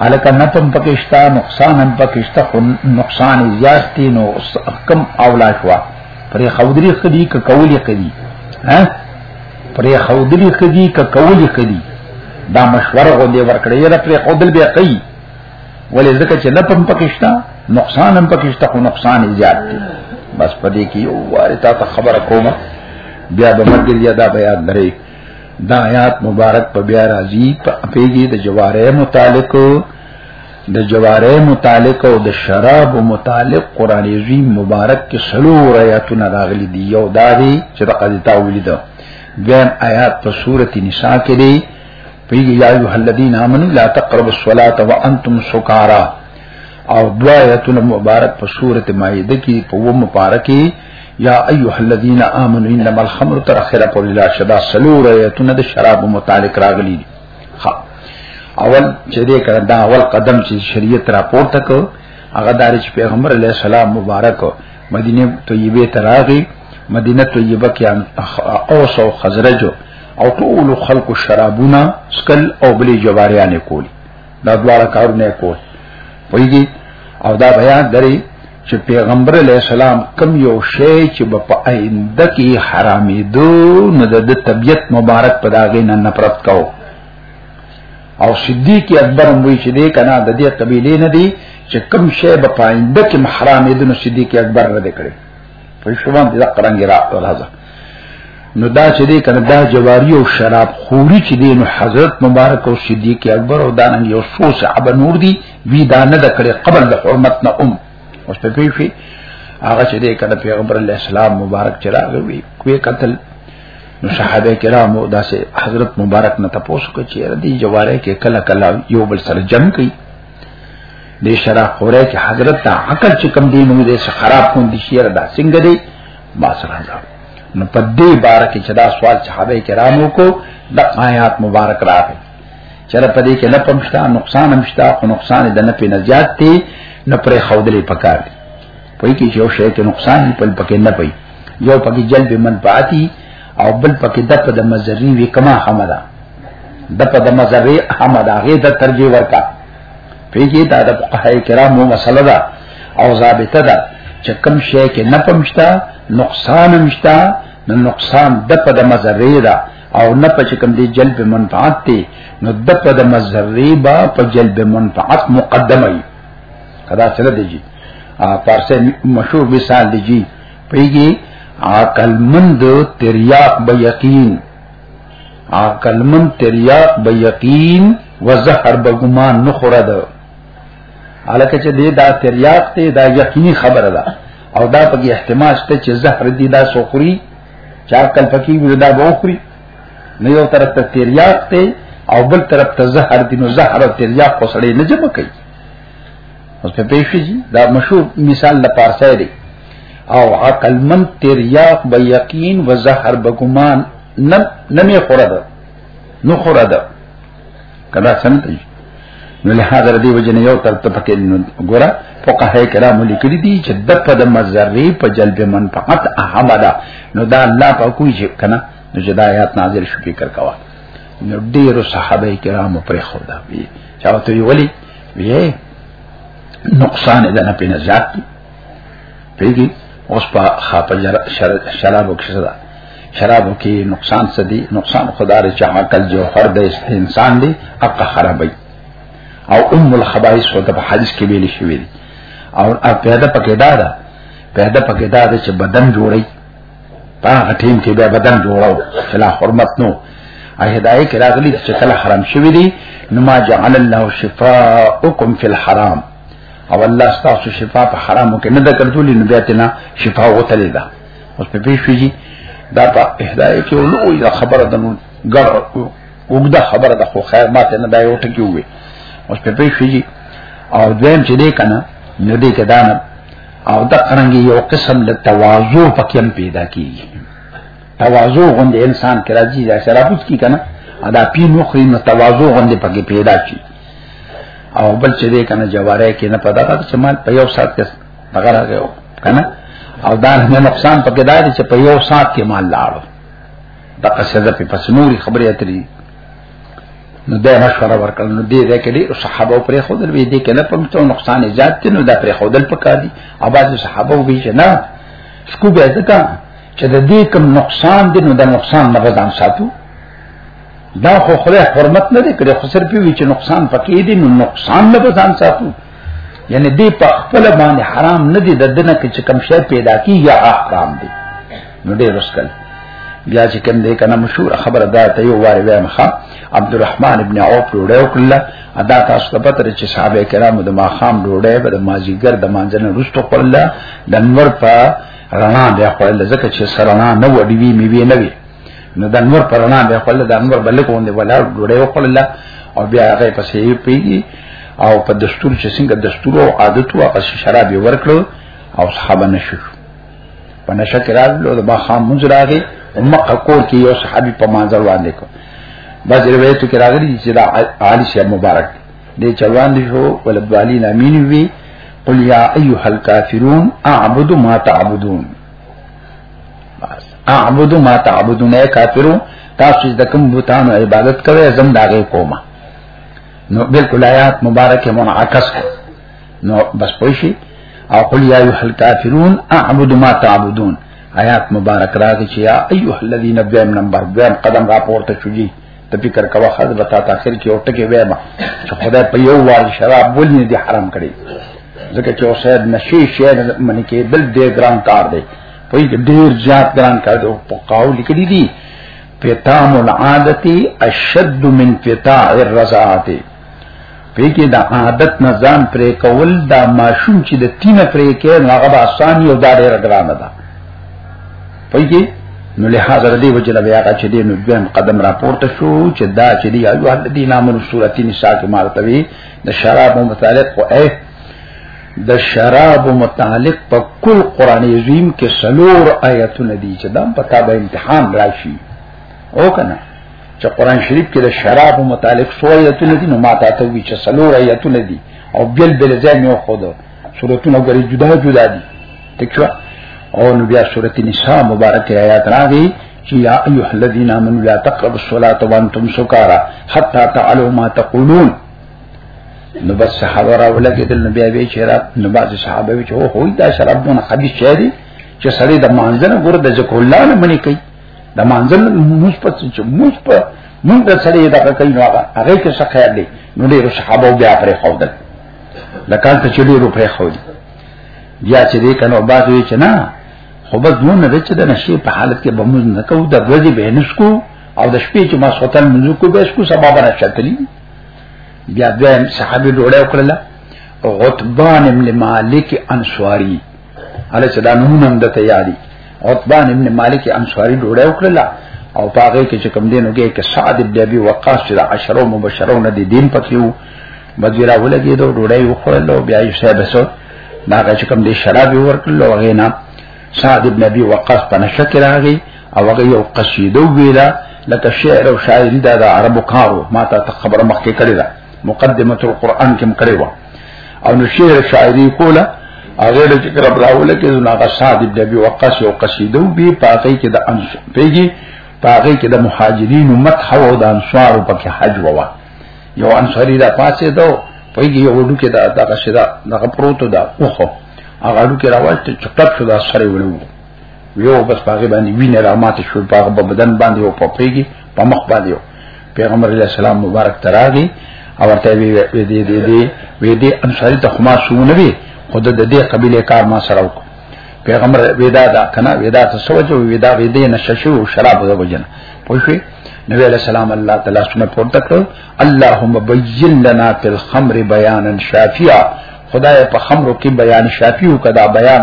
الکه نه تم پکشتا نقصان هم پکشتا نقصان زیات دي نو کم اولاد وا پرې خودري خدي ک کولی خدي ها پرې خودلی خدي ک کولی خدي دا مشوره غو دی ورکړی را پرې خودل به کوي ولې ځکه چې نه پم پکشتا نقصان هم پکشتا خو نقصان زیات دی بس پدې کې یو واره تا خبره کومه بیا به مرګ یا دا بیا درې دا آیات مبارک په بیا راځي په پیګي د جواره متعلق د جواره متعلق او د شراب متعلق قران عظیم مبارک کې سلو آیاتونه راغلي دي یو دا دی چې د قضیه تاویل ده دویم آیات په سورته نساء کې دی پیږي یا ایه الذین آمنوا لا تقربوا الصلاة وانتم سکارا او دوا آیاتونه مبارک په سورته مائده کې په و مبارکي یا ایه الذین آمنوا انما الخمر تر اخره پر لا شدا سلو آیاتونه د شراب متعلق راغلي دي ها اول چې دې کړه دا اول قدم چې شریعت را پورته کو هغه دار چې پیغمبر علی السلام مبارک مدینه طیبه تراغي مدینه طیبه کې اوس او خزرج او ټول خلق شرابونه سکل او بلی جواریانه کولی دا دواړه کارونه کول ویږي او دا بیا درې چې پیغمبر علی السلام کم یو شی چې په آینده کې حرامې دو نو د طبیعت مبارک په داغې نه نفرت کو او صدیق اکبر هم وی چې دې کنا د دې قبیلې نه دی چې کم شی په آینده کې حرامې دو نو صدیق اکبر رد کړي په شوان دې قرانګ را راځه نو دا چې دې کنا دا جواری او شراب خوري چې دې نو حضرت مبارک او صدیق اکبر او دانن یو څو صحابه نور دي وی دا نه د کړي قبل د حرمت نه ام اوس په پیفي هغه چې د کله پیغمبر علی السلام مبارک چراغ وی کوی قتل نو صحابه کرامو داسې حضرت مبارک نه تاسو کو چې ردی جواره کې کله کله یو بل سره جنگ کوي دې شرع خوره کې حضرت ته عقل چې کم دی نو دې خراب کون دي شیر دا څنګه دی ما سره دا نو په دې بار کې چې دا سوال صحابه کرامو کو د آیات مبارک راغی چر په دې کې لپم شته نقصان هم شته خو نقصان د نه په نزيات دی نه پرې خودلې پکار دی په کې چې یو شی ته نقصان په پکې نه پي یو پکې جلب منفعتي او بل پکې د په د مزري وی کما حمدا د په د مزري حمدا غي د ترجیح ورکا په کې دا د فقهای کرامو مسله ده او ضابطه ده چې کم شی کې نه پمشتا نقصان مشتا نو نقصان د په د مزري ده او نه پچ کوم دی جلب منفعت دی نو د په د مزری با په جلب منفعت مقدمه ای کدا سره دی جی پارسه مشهور مثال دی جی پیږي عقل مند تریاق به یقین عقل مند تریاق به یقین وزهر به ګمان نخره ده الکه چې دی دا تریاق ته دا یقیني خبره ده او دا په احتمال شته چې زهر دی دا سوخري چا کل پکې وي دا به وخوري نه یو طرف ته تیریاق دی او بل طرف ته زهر دی نو زهر او تیریاق خو سړی نه جمع کوي اوس په پیښې جی دا مشهور مثال د پارسه دی او عقل من تیریاق به یقین و زهر به ګمان نه نه می خوره ده نو خوره ده کدا څنګه دی نو له هغه دی وجنه یو تر ته پکې ګورا فقهه کرام لیکلي دي چې د په د مزری په جلب منفعت اهم ده نو دا الله په کوی چې کنه نو چې دا آیات نازل شو فکر کوا نو ډیرو صحابه کرام پر خدا وی چاو ته ویلي وی نقصان ده نه پینځات پیږي اوس په خاپل شرابو کې څه ده شرابو کې نقصان څه دي نقصان خدای چې عقل جوهر د انسان دی عقل خرابوي او ام الخبائث او د حدیث کې ویل شوی دی او پیدا پکې دا ده پیدا پکې دا ده چې بدن جوړي په هغه ټیم کې بیا بدن جوړاو چې لا حرمت نو هدايه کې راغلي چې کله حرام شوی دی نما جعل الله شفاءکم فی الحرام او الله ستاسو شفا په حرامو کې نه د کړتولې نو بیا تینا شفا وتلې ده اوس په پیښ ویږي دا په اهدايه کې ولو یا خبره ده نو ګر وګدا خبره ده خو خیر ماته نه دا یو ټکی وي اوس په پیښ ویږي او دویم چې دې کنه نو دې کې دانه او دا څنګه یو قسم له تواضع پکې پیدا کیږي تواضع غوند انسان کې راځي دا شرابوس کی کنه ادا پی نو خو نو تواضع غوند پکې پیدا کیږي او بل چې دې کنه جواره کې نه پدا راځي چې مال په یو سات کې هغه راغی کنه او دا نه نقصان پکې دا چې په یو سات کې مال لاړو دا قصیده په پس نوري خبرې اترې نو دا مشوره ورکړل نو دې دې کې دې صحابه پرې خودل وی دې کې نه پمته نقصان زیات نو دا پرې خودل پکا دي او بعض صحابه وی چې نه شکو به ځکه چې د دې کم نقصان دې نو دا نقصان نه ځان ساتو دا خو خدای حرمت نه دی کړی خو صرف وی چې نقصان پکې دی نو نقصان نه به ځان ساتو یعنی دی په خپل باندې حرام نه دی د دنه کې چې کم شی پیدا کیږي حرام دی نو ډیر رسکل بیا چې کوم دی کنه مشهور خبره ده ته یو واره وایم ښا عبدالرحمن ابن عوف ډوډۍ وکړه ادا تاسو ته پته چې صحابه کرامو د ماخام ډوډۍ په مازیګر د مانځنه رستو کړل د انور په رڼا بیا خپل ځکه چې سرنا نه وډوي میوي نه وي نو د انور پر نه به خپل د انور بل کوندې ولاړ ډوډۍ وخړله او بیا هغه پسې پیږي او په دستور چې څنګه دستور او عادت او هغه شراب یې ورکړو او صحابه نشو په نشه کې راغلو د ما خام منځ راغی مکه کور کې یو صحابي په منظر باندې کو بعض روایت کې راغلي چې دا عالی شه مبارک دې چلوان دي شو ول بالین امین وی قل یا ایها الکافرون اعبد ما تعبدون بس اعبدو ما تعبدو نه کافرو تاسو د کوم بوتانو عبادت کوي زم داغه کومه نو بالکل آیات مبارک منعکس کو نو بس پوښي او قل یا ایه الکافرون اعبدو ما تعبدون آیات مبارک راغی چې یا ایه الذین بیم نمبر بیم قدم را پورته شوی ته فکر کوه خد به تا تاخير کې اوټه کې وایم چې خدای په یو وار شراب ولې دي حرام کړی ځکه چې اوسه نشي شي من کې بل دې ګران کار دی په دې ډیر زیات ګران کار دی په قاو لیکلي دي پیتام العادتی اشد من پیتاع الرزاعتی پیګه دا عادت نه ځان پرې کول دا ماشوم چې د تینه پرې کې هغه به آسان یو دا ډېر ګران ده پیګه نو له حاضر دی وجل بیا هغه چې دی نو دویم قدم راپورته شو چې دا چې دی ایو هل دی نامو صورت نساء کې مرتبه د شراب متعلق او اے د شراب متعلق په کل قران عظیم کې سلور آیاتونه دي چې دا په تابع امتحان راشي او کنه چې قران شریف کې د شراب متعلق سورایتونه دي نو ما ته ته وی چې سلور ایتونه دي او بل بل ځای مې خو ده سورتونه غري جدا جدا دي تکوا او نو بیا سورۃ النساء مبارک آیات راغی چې یا ایه الذین آمنوا لا تقربوا الصلاة وانتم سکارا حتا تعلموا ما تقولون نو بس صحابه را ولګیدل نو بیا وی چې را نو بعض صحابه وی چې هو دا شرابونه خبيث شری چې سړی د مانځنه ګور د ذکر الله نه منی کوي د مانځل موږ په چې موږ په موږ د سره دا کوي نو هغه کې څه خیر دی نو ډیرو صحابه بیا پرې خو دل لکه ته چې ډیرو پرې خو دي بیا چې دې کنه بعد وی چې نه خو بس نو نه چې د نشي په حالت کې به موږ نه کوو د ورځې به نشکو او د شپې چې ما سوتل موږ کو به شکو سبب نه چتلی بیا د صحابه ډوړې وکړه غطبان ابن مالک انصاری هله چې دا نمونه هم د تیاری عتبان ابن مالک انصاری ډوړې وکړه او پاغه کې چې کم دینو کې کې سعد ابن ابي وقاص چې عشرو مبشرون د دین پکې وو مزیرا ولګي دو ډوړې وخورل او بیا یې صاحب سو دا چې کم دې شراب ورکړل او غینا سعد ابن ابي وقاص په نشکر راغی او هغه یو قصیده ویلا لکه شعر او شاعری دا د عربو کارو ما ته خبره مخکې کړی ده مقدمه القرآن کې مکړې و او نو شعر شاعری کوله هغه د ذکر براوله کې زنا غصاد ابن ابي وقاص او قصیده به پاګه کې د انس پیږي پاګه کې د مهاجرین مت هو د انصار په کې حج ووا یو انصاری دا پاسه دو پیږي یو ډو کې دا دا قصیده دا پروت دا اوخه هغه ډو کې راوځي چې ټپ شو دا سره ولو یو بس پاګې باندې وینه را ماته شو پاګې په بدن باندې او په پیګي په مخ باندې پیغمبر علیه السلام مبارک تراغي او ورته وی وی دی دی دی وی دی انصاری ته خما شونه وی خود د دې قبيله کار ما سره وکړ پیغمبر ودا دا کنه ودا ته سوچو ودا وی دی نششو شراب د وجنه پوښي نبی علیہ السلام الله تعالی سونه پورته کړ اللهم بین لنا فی الخمر بیانا شافیا خدای په خمرو کې بیان شافیو کدا بیان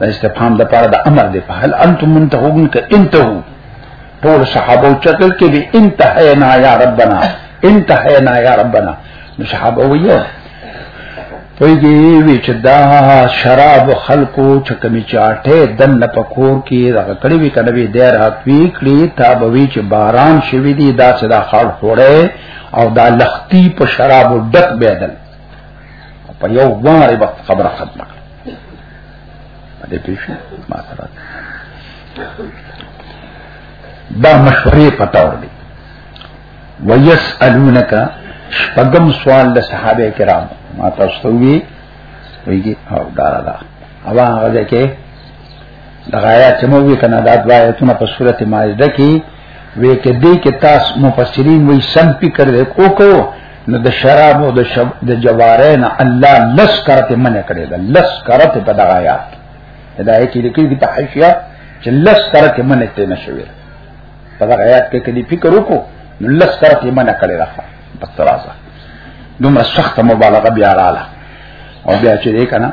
د استفهام د پاره د امر دی فهل انتم منتهون ک انتهو ټول صحابه چتل کې دي انتهینا یا ربنا انتهینا یا ربنا نو صحابه ویو پویږي وی چې دا شراب خلکو چې کمی چاټه دن نه پکور کې راغ کړي وی کنه وی ډیر هاتوی کړي تا بوي چې باران شوي دي دا چې دا خړ خوړې او دا لختی په شراب ډک بيدل په یو واره وخت خبره ختمه دې پیښه ما سره دا مشورې پتا ور دي ويسالونک شپږم سوال له صحابه کرام ما تاسو ته وی ویږي او دا دا اوا هغه کې دغایا چې مو وی کنه دا دعایتونه په صورت ماجده کې وی کې دې کې تاسو مفسرین وی سم پی کړل کو کو نو د شراب او د شب د جوارین الله لس کرته منع کړی دا لس کرته په دغه آیات دا یې کې لیکلي په حاشیه چې لس کرته منع ته نشوي په دغه آیات کې کدي فکر وکړو نو لس کرته منع کړی دا په ترازه دومره سخت مبالغه بیا رااله او بیا چې دې کنه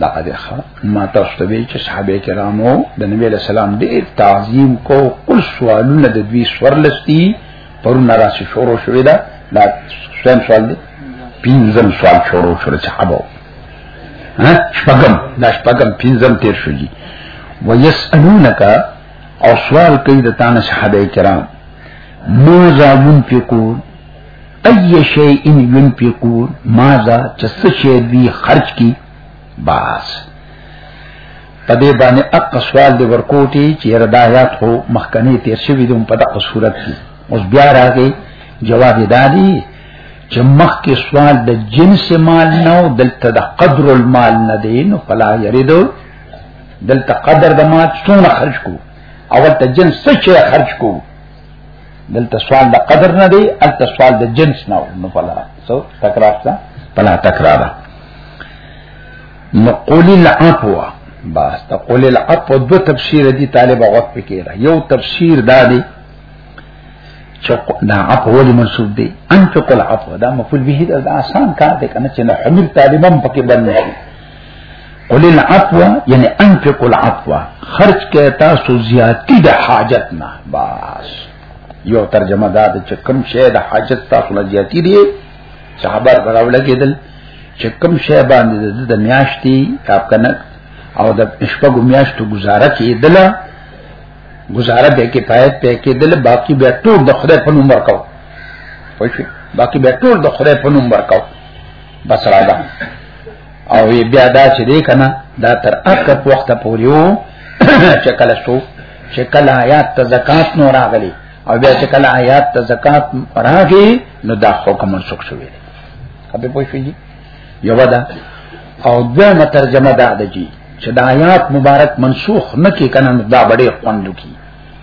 دا دې ښه ما تاسو ته وی چې صحابه کرامو د نبی له سلام دې تعظیم کو قل سوالونه د دوی سورلستی پرون راشي شروع شوې ده دا څوم سوال دی پینځم سوال شروع شو چې حبو ها شپږم دا شپږم پینځم تیر شو جی ويسالونک او سوال کوي د تانه صحابه کرام ماذا ينفقون اي شيء ينفقون ماذا چس شي دی خرج کی باس په دې باندې اق سوال دی ورکوټي چې ردايات خو مخکنی تیر شوی دوم په دغه صورت کې اوس بیا راغی جواب دادی چې مخکې سوال د جنس مال نه او دلته د قدر المال نه دی نو فلا يريد دلته قدر د مال څونه خرج کو اول ته جنس څه خرج کو دلته سوال د قدر نه دی الته سوال د جنس نه نو فلا سو تکرار تا فلا تکرار نو قول العفو بس ته قول العفو دو تفسیر دی طالب غوږ پکېره یو تفسیر دا دی چې دا عفو ولې منسوب دی انفق العفو دا مفعول به دا آسان کار دی کنه چې نه حمل طالبان پکې باندې قل العفو یعنی انفق العفو خرج کې تاسو زیاتی د حاجت نه بس یو ترجمه دا چې کم شی د حاجت تاسو نه زیاتی دی صحابه راو لګیدل چې کم شی باندې د میاشتي کاپ کنه او د شپږو میاشتو گزاره کېدله گزاره به کې پایت په کې دل باقی به ټول د خدای په نوم ورکاو پښې باقی به ټول د خدای په نوم ورکاو بس راځه او بیا دا چې دی کنه دا تر اخر وخت پورې وو چې کله شو چې کله آیات ته زکات نو راغلی او بیا چې کله آیات ته زکات راغی نو دا حکم منسوخ شوی دی خبر پوه شئ یو دا او دغه ترجمه دا ده چې دا آیات مبارک منسوخ نه کې کنه دا بډې خوندو کی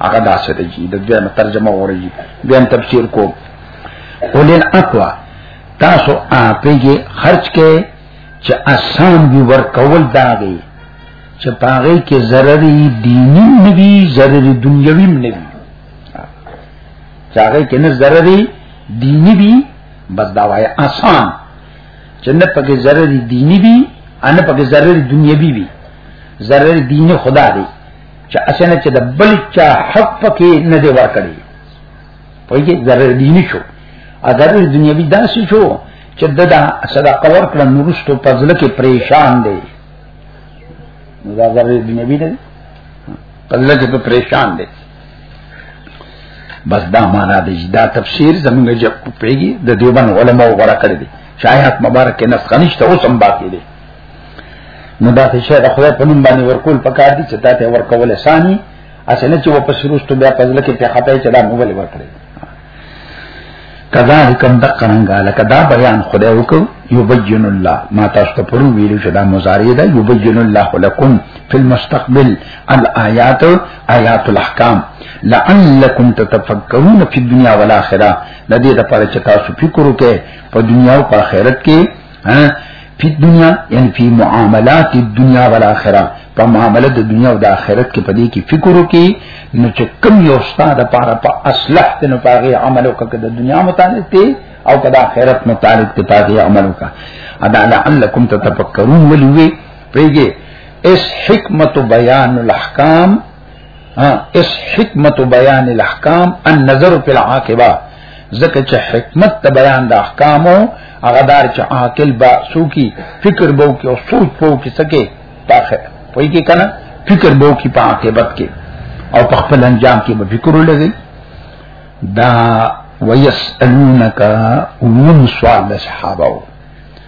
هغه دا څه دی چې د دویم ترجمه وړي دویم تفسیر کو اولین اقوا تاسو اپیږي خرج کې چې آسان وي ورکول داږي چې پاغې کې ضروري دینی نوي ضروري دنیوي نوي چاغې کې نه ضروري دینی وي بس دا وای آسان چې نه پکې ضروري دینی وي ان پکې ضروري دنیوي وي ضروري دینی خدا دی چې اسنه چې د بل چا حق پکې نه دی ورکړي پوهیږي ضرر دیني شو اگر دنیوي داسې شو چې ددا صدقه ورکړه نورستو پزل کې پریشان دی دا ضرر دنیوي دی پزل کې په پریشان دی بس دا معنا دی دا تفسیر زمونږ جب پیږي د دیوبن علماء غوړه کړی دی شایعات مبارک کې نسخه نشته اوس هم باقی دی نو دا چې شی د خدای په نوم باندې ورکول پکار دي چې دا ته ورکول ساني اسنه چې په سروستو بیا په ځل کې په خطا چې دا موبایل ورکړي کذالک هم دقنګا لکه دا بیان خدای وکړو یبین الله ما تاسو ته پرون ویلو چې دا مضارع ده یبین الله لکم فی المستقبل الآیات آیات الاحکام لعلکم تتفکرون فی الدنیا والآخرة لدې لپاره چې تاسو فکر وکړئ په دنیا او په آخرت کې ها په دنیا یعنی په معاملات دنیا او آخرت په معاملات د دنیا او د آخرت کې پدې کې فکر وکي نو چې کم یو استاد لپاره په اصلح ته نو پاغي عمل وکړي د دنیا متعلق دی او کدا آخرت متعلق دی پاغي عمل وکړي ادا لعلکم تتفکرون ولوي پیږي اس حکمت بیان الاحکام ها اس حکمت بیان الاحکام النظر فی العاقبه ځکه چې حکمت د بیان د احکامو هغه دار چې عاقل با سوکی فکر بو کې او سوچ بو کې سکے پاخه وای کې کنه فکر بو کې په عاقبت کې او په خپل انجام کې به فکر ولګي دا ويسألونك ومن سوال صحابه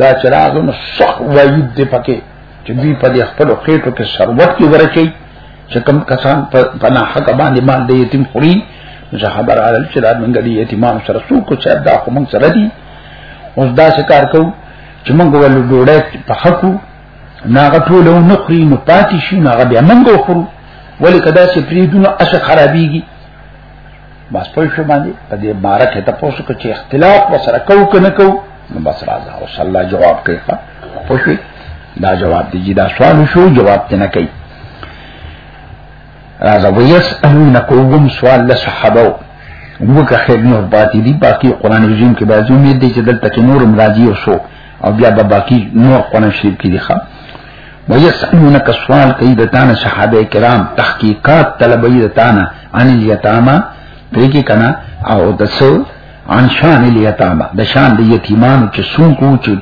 دا چراغ نو سخ وعید دی پکې چې دوی په دې خپل خېټو کې سروت کې ورچي چې کم کسان په نه حق باندې مال دی یتیم خوري زه خبر عالم چې دا منګ دی یتیمان سره څو کو چې دا خو موږ سره دي اوس دا څه کار کوو چې موږ ول ډوړې په حقو ناغه ټول نو خوري نو پاتې شي ناغه بیا موږ خورو ولې کدا چې پریدونه اش خرابيږي بس په شو باندې په دې بار کې تاسو کو چې اختلاف وسره کو کنه کو نو بس راځه او صلی الله جواب کوي په شو دا جواب دی دا سوال شو جواب تنه کوي راځه ويسالونک وګم سوال له صحابه وګه خیر نور باتی دی باقی قران عظیم کې باجو می دی چې دلته کې نور مرادی او شو او بیا به باقی نور قرآن شریف کې دي ښه ويسألونك سوال کوي د تانه صحابه کرام تحقیقات طلبي د تانه عن اليتامى پریږي کنه او د څو عن شان اليتامى د شان د یتیمانو چې سون کو چې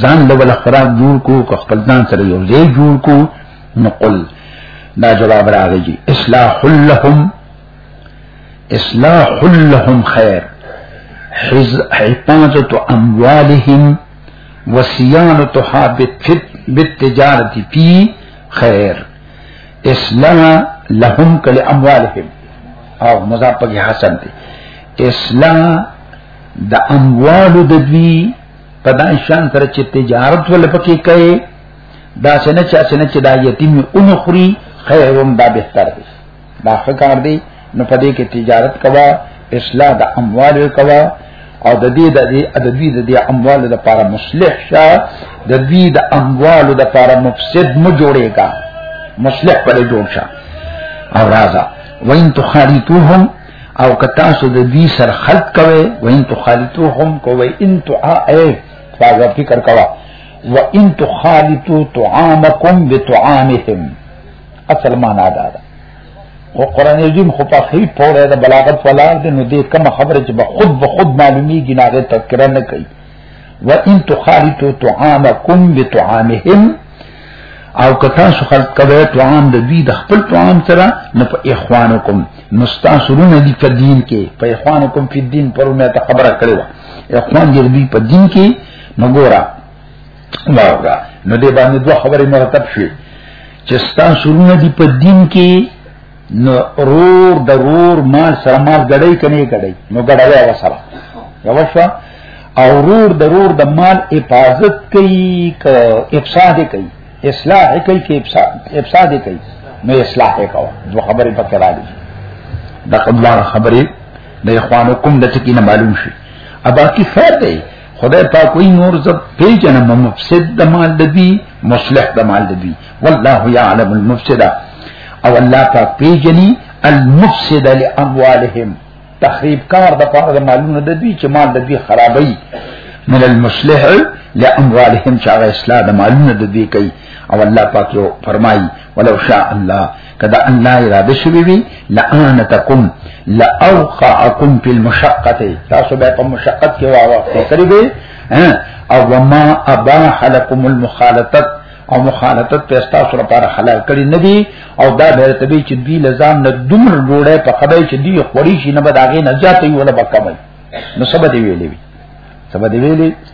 ځان له بل خراب جوړ کو که خپل ځان سره یو ځای جوړ کو نقل دا جواب راغی اصلاح لهم اصلاح لهم خیر حفاظت اموالهم وصيانتها بالتجارة في خير اصلاح لهم کل اموالهم او مضاف پکې حسن دی اصلاح د اموال د دوی په دای شان سره چې تجارت ول پکې کوي دا څنګه چې څنګه چې دا یتیم اونخري خیرون دا بهتر دی دا ښه کار دی نو پدې کې تجارت کوا اصلاح د اموال کوا او د دې د دې د دې د دې اموال د لپاره مصلح شه د دې د اموال د لپاره مفسد مو جوړېګا مصلح پر جوړ شه او راځه وین تخالیتوهم او کتا سو د دې سر خلق کوي وین تخالیتوهم کوي ان تعا اے فاغه فکر کوا وان تخالیتو طعامکم بطعامهم اصل معنا دا ده او قران عظیم خو په خې پوره د بلاغت ولا د نو دې کوم خبره چې به خود به خود معلومی جناغه تذکرہ نه کوي و ان تخالطوا طعامکم بطعامهم او کتا سو خلق کوي طعام د دې د خپل طعام سره نه په اخوانکم مستاسرون دي په دین کې په اخوانکم په دین پرونه ته خبره کړو اخوان دې په دین کې نګورا واورا نو دې باندې دوه خبرې مرتب شوې چې ستاسو سرونه دي په دین کې نو رور د رور مال سره مال غړی کني غړی نو غړی هغه سره یو شو او رور د رور د مال حفاظت کوي ک افساد کوي اصلاح کوي کې افساد افساد کوي نو اصلاح کوي دو خبرې پکې راځي د خبره خبرې د اخوانکم د ټکی نه معلوم شي ابا کی فرد دی خدای پاک وی نور ز پیجنم مفسد د مال دبی مصلح د مال دبی والله يعلم المفسد او الله پاک پیجنی المفسد لاموالهم تخریب کار د پاره د مالونو د دوی چې مال د دوی خرابي من المصلح لاموالهم چې هغه اصلاح د مالونو د دوی کوي او الله پاک یو فرمایي ولو شاء الله کدا الله اراده شوی وی لعنتکم لاوقعکم فی المشقه تاسو به په مشقت کې واوا کړی به او وما اباح لكم المخالطه او مخالطت په تاسو لپاره حلال کړی نه دی او دا به تبي چې دی لزام نه دومره ډوړې په خدای چې دی خوري شي نه به داغه نه جاتې ولا بکمای نو سبا دی ویلې سبا دی ویلې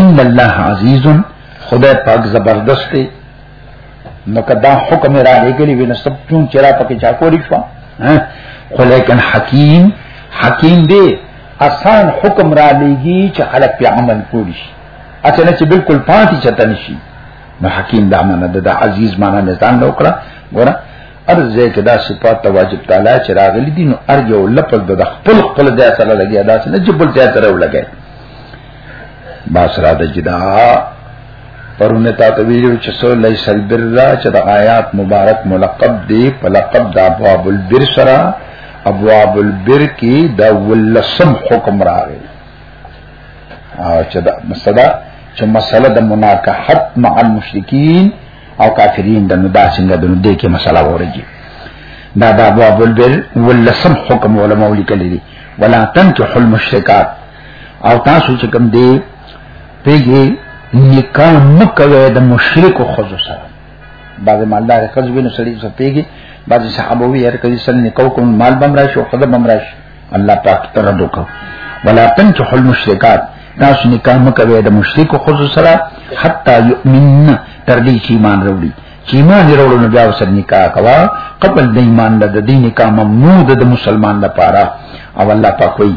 ان الله عزیز خدای پاک زبردست دی نو کدا حکم را لګلی وینې سب چون چرا پکې چا کولی شو خو لیکن حکیم حکیم دی آسان حکم را لګي چې خلک په عمل کولی شي اته نه چې بالکل پاتې چته نشي نو حکیم دا معنا ده د عزیز معنا نه ځان نو کړه ګوره ارزه کې دا صفات ته واجب تعالی چې راغلي دي نو ارجو لپل د خپل خپل ځای سره لګي دا نه چې بل ځای سره ولګي ما سره د جدا پرونه تا ته ویلو چې سو لیس البر چې د آیات مبارک ملقب دی په لقب د ابواب البر سره ابواب البر کې د ولسم حکم راغی او چې دا مسله چې مسله د مناکحت مع المشرکین او کافرین د ندا څنګه د دې کې مسله ورږي دا د ابواب البر ولسم حکم علماء لیکلي دي ولا تنكحوا المشرکات او تاسو چې کوم دی پیږي نکاح مکوي د مشرک خو سره بعض مالدار خزو بنو سړي څه پیږي بعض صحابه وی هر کله سره نکاح کوم مال بم راشي او خدای بم راشي الله پاک تر دوکو ولا تنكح المشركات تاسو نکاح مکوي د مشرک خو سره حتا یؤمن تر دې چې ایمان وروړي چې ایمان وروړو نو بیا سره نکاح کوا قبل د ایمان د دین نکاح ممنوع د مسلمان لپاره او الله پاک وایي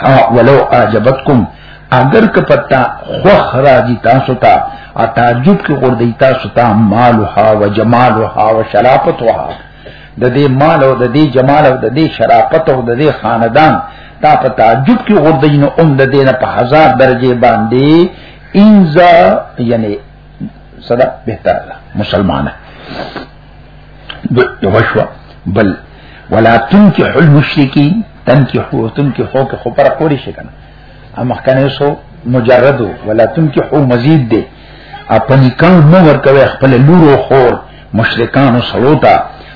ها ولو اعجبتکم اگر که پتا خوخ راځي تاسو ته تا تعجب کې غردي تاسو ته مالها و جمالها و شرافتها د دې مال او د دې جمال او د دې شرافت او د دې خاندان تا په تعجب کې غردي نو اوم د دې نه په هزار درجه باندې انزا یعنی صدا بهتره مسلمانه وشوا بل ولا تنكح المشركين تنكحوا تنكحوا کې خو پر پوری شي کنه اما کنه سو مجرد ولا تنكحوا مزید دي اپن کان نو ورکوي خپل لورو خور مشرکان او سلوتا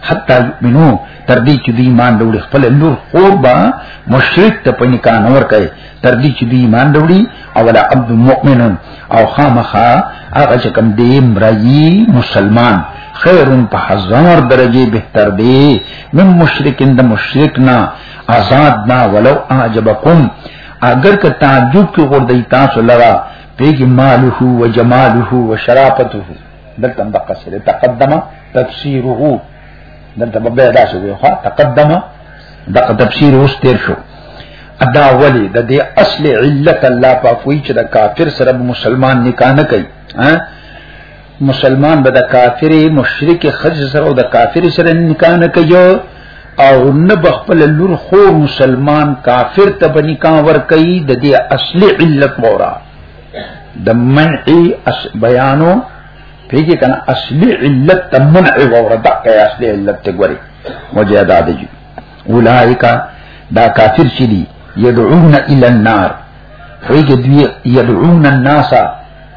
حتا منو تر دې چې دی ایمان ډول خپل لور خور با مشرک ته پني کان ور کوي تر دې چې دوی ایمان وروړي او ولا عبد مؤمن او خامخا هغه چې کوم دی مرایي مسلمان خیرون په هزار درجه بهتر دی من مشرکین د مشرکنا آزاد نا ولو اعجبکم اگر که تعجب کې غردی تاسو لرا پیګی ماله و جماله و شرافته دلته دقه سره تقدمه تفسیره دلته به بیا داسې وي خو تقدمه دغه تفسیر اوس تیر شو ادا ولی د دې اصل علت الله پاکوي چې د کافر سره مسلمان نکاح نه کوي مسلمان به د کافر مشرک خرج سره او د کافر سره نکاح نه کوي او نه بخپل لور خو مسلمان کافر ته به نکاح ور کوي د دې اصل علت مورا د منع بیانو پیږي کنه اصلي علت ته منع و وردا کې اصلي علت ته ګوري مجاهد دي اولائک دا کافر چې دي يدعون الى النار پیږي دوی يدعون الناس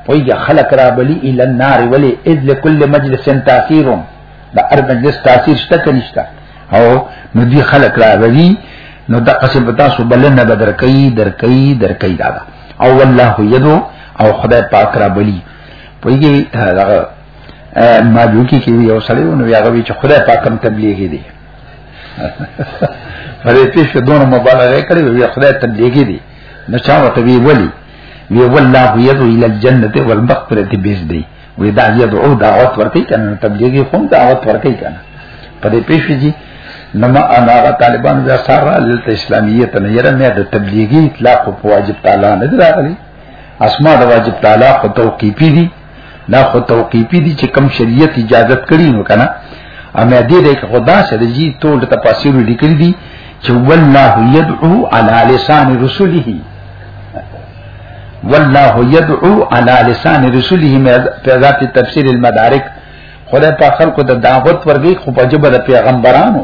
پیږي خلق را بلی الى النار ولی اذ لكل مجلس تاثير دا هر مجلس تاثیر شته کنيشته او نو دي خلق را بلی نو دا قسم پتا سو بلنه بدر کوي در کوي در کوي دا او والله يدو او خدای پاک را بلی پویږي هغه ما دوی کې یو سړی نو بیا غوي چې خدای پاکم تبلیغي دي پرې پیښ دونه مبالغه کړې وي خدای تبلیغي دي نو چا وته وی ولي وی والله يدعو الى الجنه والمغفرة بيزدي وی دا يدعو دعوت ورته کنه تبلیغي هم دعوت ورته کنه پرې پیښ دي نما انا غا طالبان بیا سارا للت اسلامیت نه یره مې د تبلیغي اطلاق په واجب تعالی نه دراغلي اسماء د واجب تعالی خو توقیفی دي دا خو توقیفی دي چې کم شریعت اجازه کړی نو کنه امه دې دې خدا سره جی ټول تفاسیر لیکل دي چې والله يدعو على لسان رسله والله يدعو على لسان رسله په ذات تفسیر المدارک خدای په خلکو د دعوت ورګي خو په جبر پیغمبرانو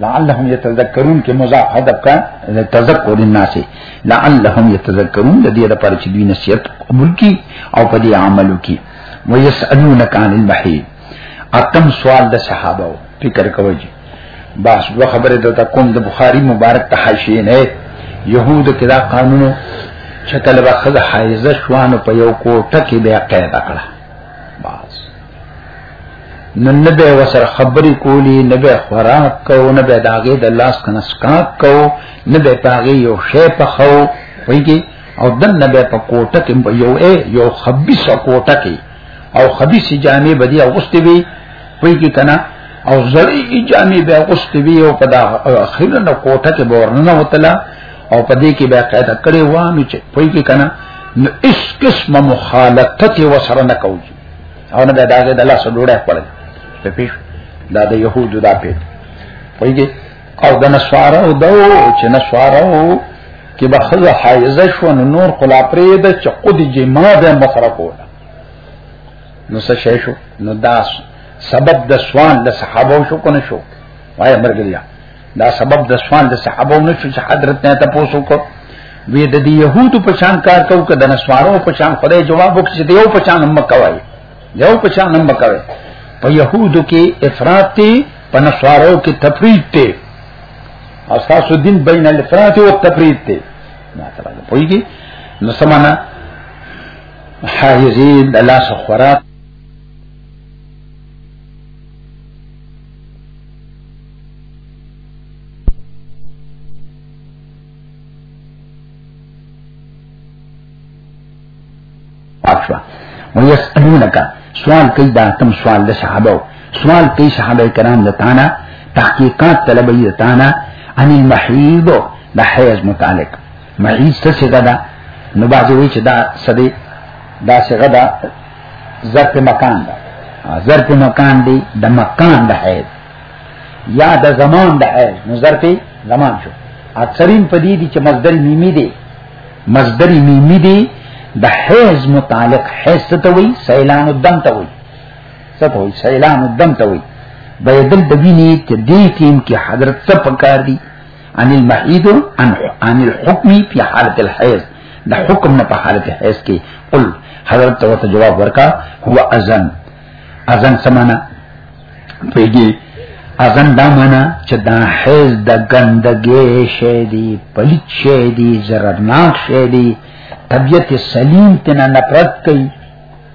لعلهم يتذكرون کې مضاف هدف کا تذکر الناس لعلهم يتذكرون د دې لپاره چې دوی نصیحت قبول کی او په دې عمل کی ويسالونك عن المحيط اتم سوال د صحابه فکر کوي باس دوه خبره دلته کوم د بخاری مبارک ته حاشیه نه يهود کدا قانونو چې کله به خزه حایزه شوانو په یو کوټه کې به قید کړه باز نن نه به وسر خبرې کولی نه به خوراک کو نه به داګه د لاس کنسکا کو نه به پاګه یو شی په خو ویږي او دن نه به په کوټه کې یو اے یو خبيث کوټه کې او خبيث جامې بدی اوستې وی ویږي کنه او زړی جامې به اوستې وی او په دا اخیرنه کوټه کې ورننه وتله او په دې کې بیا قاعده کړې و نو چې پوي کې کنه نو اس قسم مخالفت و سره نه کوي او نه دا دغه د الله سره ډوړه خپل په پیښ دا د يهودو دا پیټ پوي کې او د نسوارو دو چې نسوارو کې به خزه حایزه شو نو نور خلا پرې د چقود جما د مخره کوله نو څه شي شو نو دا سبب د سوال د صحابه شو کنه شو وای مرګ لري دا سبب د سوال د صحابو نه شو چې حضرت نه تاسو کو وی د دې يهودو په شان کار کو کده نسوارو په شان خدای جواب وکړي دی یو په شان هم کوي یو په شان هم کوي په يهودو کې افراط دی په نسوارو کې تفرید دی اساس الدين بین الافراط او التفرید دی ما ترا پويږي نو سمانا حایزین د لاس خوراک پاکشوا ويسألونك سوال کوي دا تم سوال د صحابه سوال کوي صحابه کرام د تانا تحقیقات طلبي د تانا عن المحيض د حیض متعلق معید څه څه ده نو باندې وی چې دا سدي دا څنګه دا ظرف مکان دا ظرف مکان دی د مکان د حیث یا د زمان د حیث نو ظرف زمان شو اکثرین په دې دي چې مصدر میمی دی مصدر میمی دی د حیز متعلق حیز ته وی سیلان الدم ته وی څه ته وی سیلان الدم ته وی بيدل د ویني چې دې کې حضرت څه پکار دي ان المحيد ان ان الحكم في حاله الحيض د حکم نه په حالت حیض کې قل حضرت ته جواب ورکا هو اذن اذن سمانا پیږي اذن دا معنا چې دا حیض د ګندګي شې دي پلیت شې دي زرناک شې دي طبيعت سلیم تنه نفرت کوي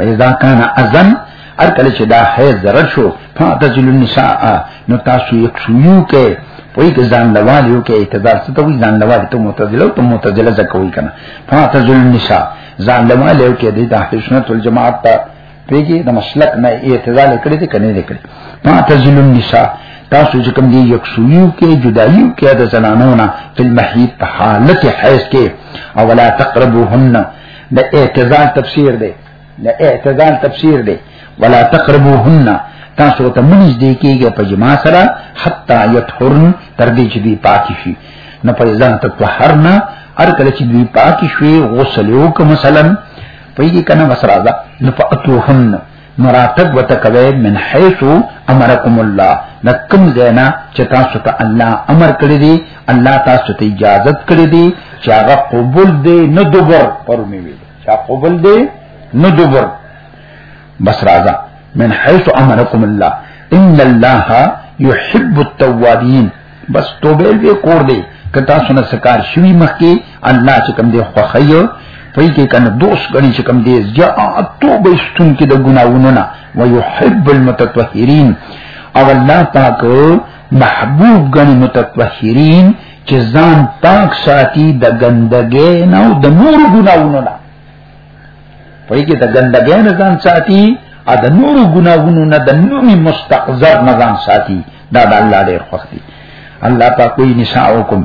اذا کان اذن ار کله چې دا حیض ضرر شو فاتزل النساء نو تاسو یې کښیو کې وای که ځان لوال یو کې اعتذار څه ته وای ځان لوال ته معتزله او ته معتزله زکوي کنه فاتزل النساء ځان لوال یو کې د اهل سنت والجماعت ته پیږي د مسلک نه اعتزال کړی دي کنه نه کړی فاتزل النساء تاسو چې کوم دی یک سویو کې جدایو کې د زنانو نه فل محیط حالت حیث کې او ولا تقربوهن د اعتزال تفسیر دی د اعتزال تفسیر دی ولا تقربوهن تاسو ته منځ دی کیږي په جما سره حتا یطهرن تر دې چې دی پاکی شي نه په ځان ته طهرنا هر کله چې دی پاکی شوي غسل وکړه مثلا په دې کنه مسرازه نه فاتوهن مراتب وتکوي من حيث امركم الله لکم زینا چې تاسو ته الله امر کړی دی الله تاسو ته اجازه کړی دی چې هغه قبول دی نه دوبر پرونی وی چې قبول دی نه دوبر بس راځه من حيث امركم الله ان الله يحب التوابين بس توبه دې کور دې کتا سونه سکار شوی مخکي الله چې کوم دې خوخیو پای کې کنه دوست غني چې کوم دې جا توبه استون کې د ګناوونو نه ويحب المتطهرين او الله پاک محبوب غني متطهرين چې ځان پاک ساتي د ګندګۍ نه او د نور ګناوونو نه په کې د ګندګۍ نه ځان ساتي ا د نورو ګناهونو نه د نومي مستقذر نه ځان ساتي دا د الله ډېر خوښ دي الله پاک کوئی نساءکم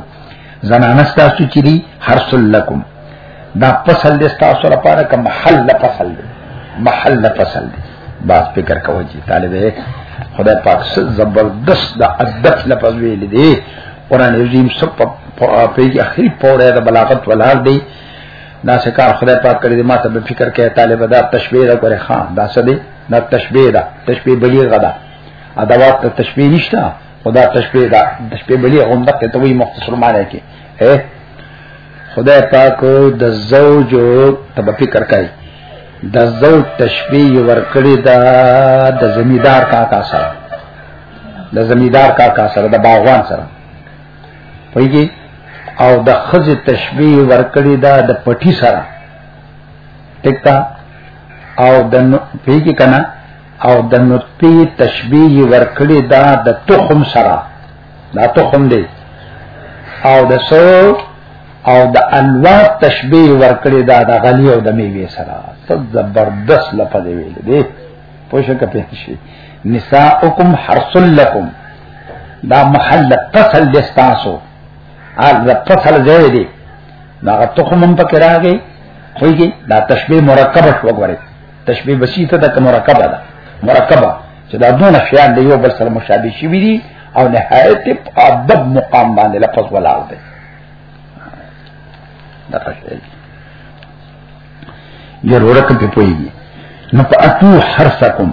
زنانه تاسو چې دي حرس لکم دا فصل دې تاسو لپاره کوم حل فصل دی محل فصل دی باز فکر کوی چې طالب خدای پاک څه زبردست د ادب لپاره ویل دي قران عظیم سب په پیږي اخري پوره د بلاغت ولار دی دا څه کار خدای پاک کړی ما ته به فکر کوي طالب دا تشبیه ده ګوره خان دا څه دی دا تشبیه ده تشبیه بلیغه ده ادوات ته تشبیه نشته خدا تشبیه ده تشبیه بلیغه هم دغه ته وی مختصر معنی کې اے خدای پاک د زوج ته به فکر کوي د زوج تشبیه ورکړی دا د زمیدار کاکا سره د زمیدار کاکا سره د باغوان سره پویږي او د خزه تشبیه ورکړی دا د پټی سره ټکتا او د پیږي کنا او د نطفه تشبیه ورکړی دا د تخم سره دا تخم دی او د سو او د انواع تشبیه ورکړی دا د غلی او د میوه سره څه زبردست لفظ ویل دی پوښه کپی شي نساءکم حرس لکم دا محل فصل دستاسو ال د فصل ځای دی دا تخم هم پکې راغی خوږي دا تشبیه مرکبه شو غواړي تشبیه بسیطه ده که مرکبه ده مرکبه چې دا دونه خیال دی یو بل سره مشابه شي وي او نهایت په ادب مقام باندې لفظ ولاو دی دا څه ضرورت په پويږي نو په اتو حرسکم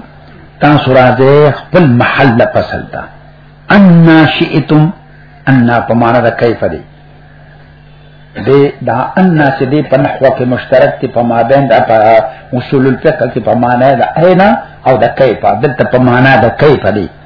تاسو راځي خپل محل له فصل ته ان شئتم ان په معنا د کیف دی د دا ان چې دی په نحوه کې مشترک دی په مابین د اصول الفقه کې په معنا د اینا او د کیف دلته په معنا د کیف دی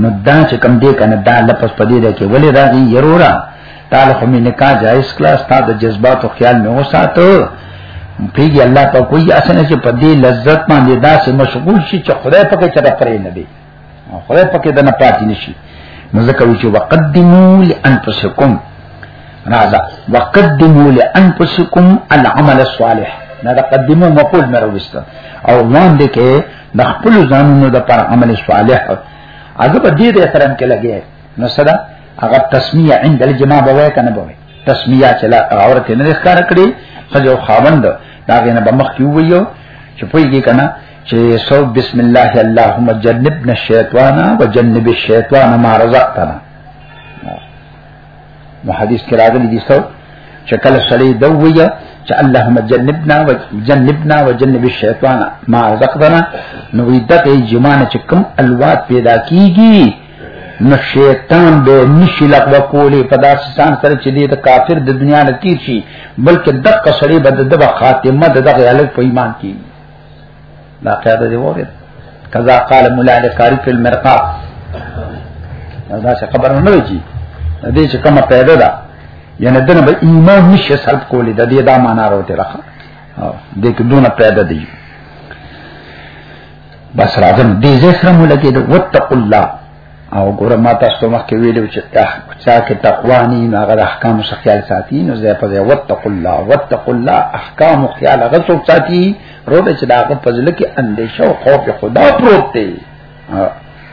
نو دا چې کم دی کنه دا لپس پدې ده کې ولې راغی يرورا تعالی خو مې نکاح جائز کړه ستاسو د جذبات او خیال مې وساتو پیږي الله په کوئی اسنه چې په دې لذت باندې داسې مشغول شي چې خدای پکې چر پرې نه دی خدای پکې د نه پاتې نشي نو ځکه چې وقدمو لانفسکم راځه وقدمو لانفسکم العمل الصالح نه دا قدمو مقول مې راوسته او وړاندې کې د خپل ځانونو د پر عمل صالح هغه په دې د احترام کې لګي نو صدا هغه تسمیه عند الجماع بوي کنه بوي تسمیه چې لا عورت نه ښکار کړي خځو خاوند دا غنه به مخ کیو ویو چې پویږي کنه چې سو بسم الله اللهم جنبنا الشیطان وجنب الشیطان ما رزقتنا نو حدیث کې راغلي دي څو چې کله سړی دا وایي چې اللهم جنبنا وجنبنا وجنب الشیطان ما رزقنا نو دغه جمانه چې کوم الواد پیدا کیږي نو شیطان به نشي لغوه کولی په داسې ځان سره چې دې د کافر د دنیا نه تیر شي بلکې دغه سړی به د خاتمه دغه الګ په ایمان کیږي لا قیاده دی وره کذا قال مولا لقاری فی المرقا دا څه خبر نه وی دې چې کومه پیدا ده یعنی دنه به ایمان نشه سلب کولې د دې دا معنا راوته راخه دې کې دونه پیدا دی بس راځم دې زه سره مولګې د وتق الله او ګوره ما تاسو ته مخکې ویلو چې چا کې تقوا نه نو هغه احکام څخه خیال ساتي نو زه په دې وتق الله وتق الله احکام خیال هغه څوک ساتي روډ چې دا هغه فضل کې اندیشه او خوف خدا پروت دی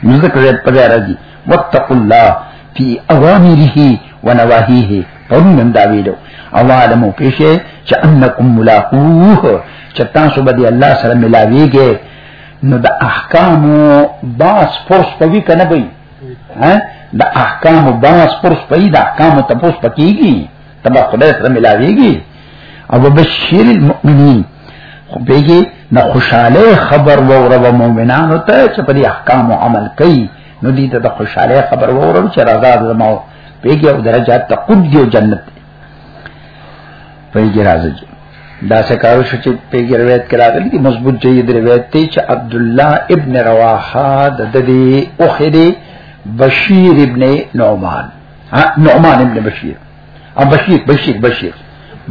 نو زه کوي په دې راځي وتق الله فی اوامره و نواهیه پرون هم دا ویلو او عالمو پیشه چې انکم ملاقوه چې تاسو به الله سره ملاویږئ نو د احکام باس پرس پوي کنه بي ها د احکام باس پرس پوي د احکام ته پوس پکېږي تبا خدای سره ملاويږي او بشیر المؤمنین خو بيګي نه خوشاله خبر وره و مؤمنانو ته چې په دې احکام عمل کوي نو دې ته د خوشاله خبر وره چې رضا زمو بيګي او درجات ته قد یو جنت پیګی راځي دا څه کارو شو چې پیګی روایت کرا دي چې مضبوط جيد روایت ته چې عبد الله ابن رواحه د دې اوخدي بشیر ابن نعمان ها نعمان ابن بشیر ا بشیر بشیر بشیر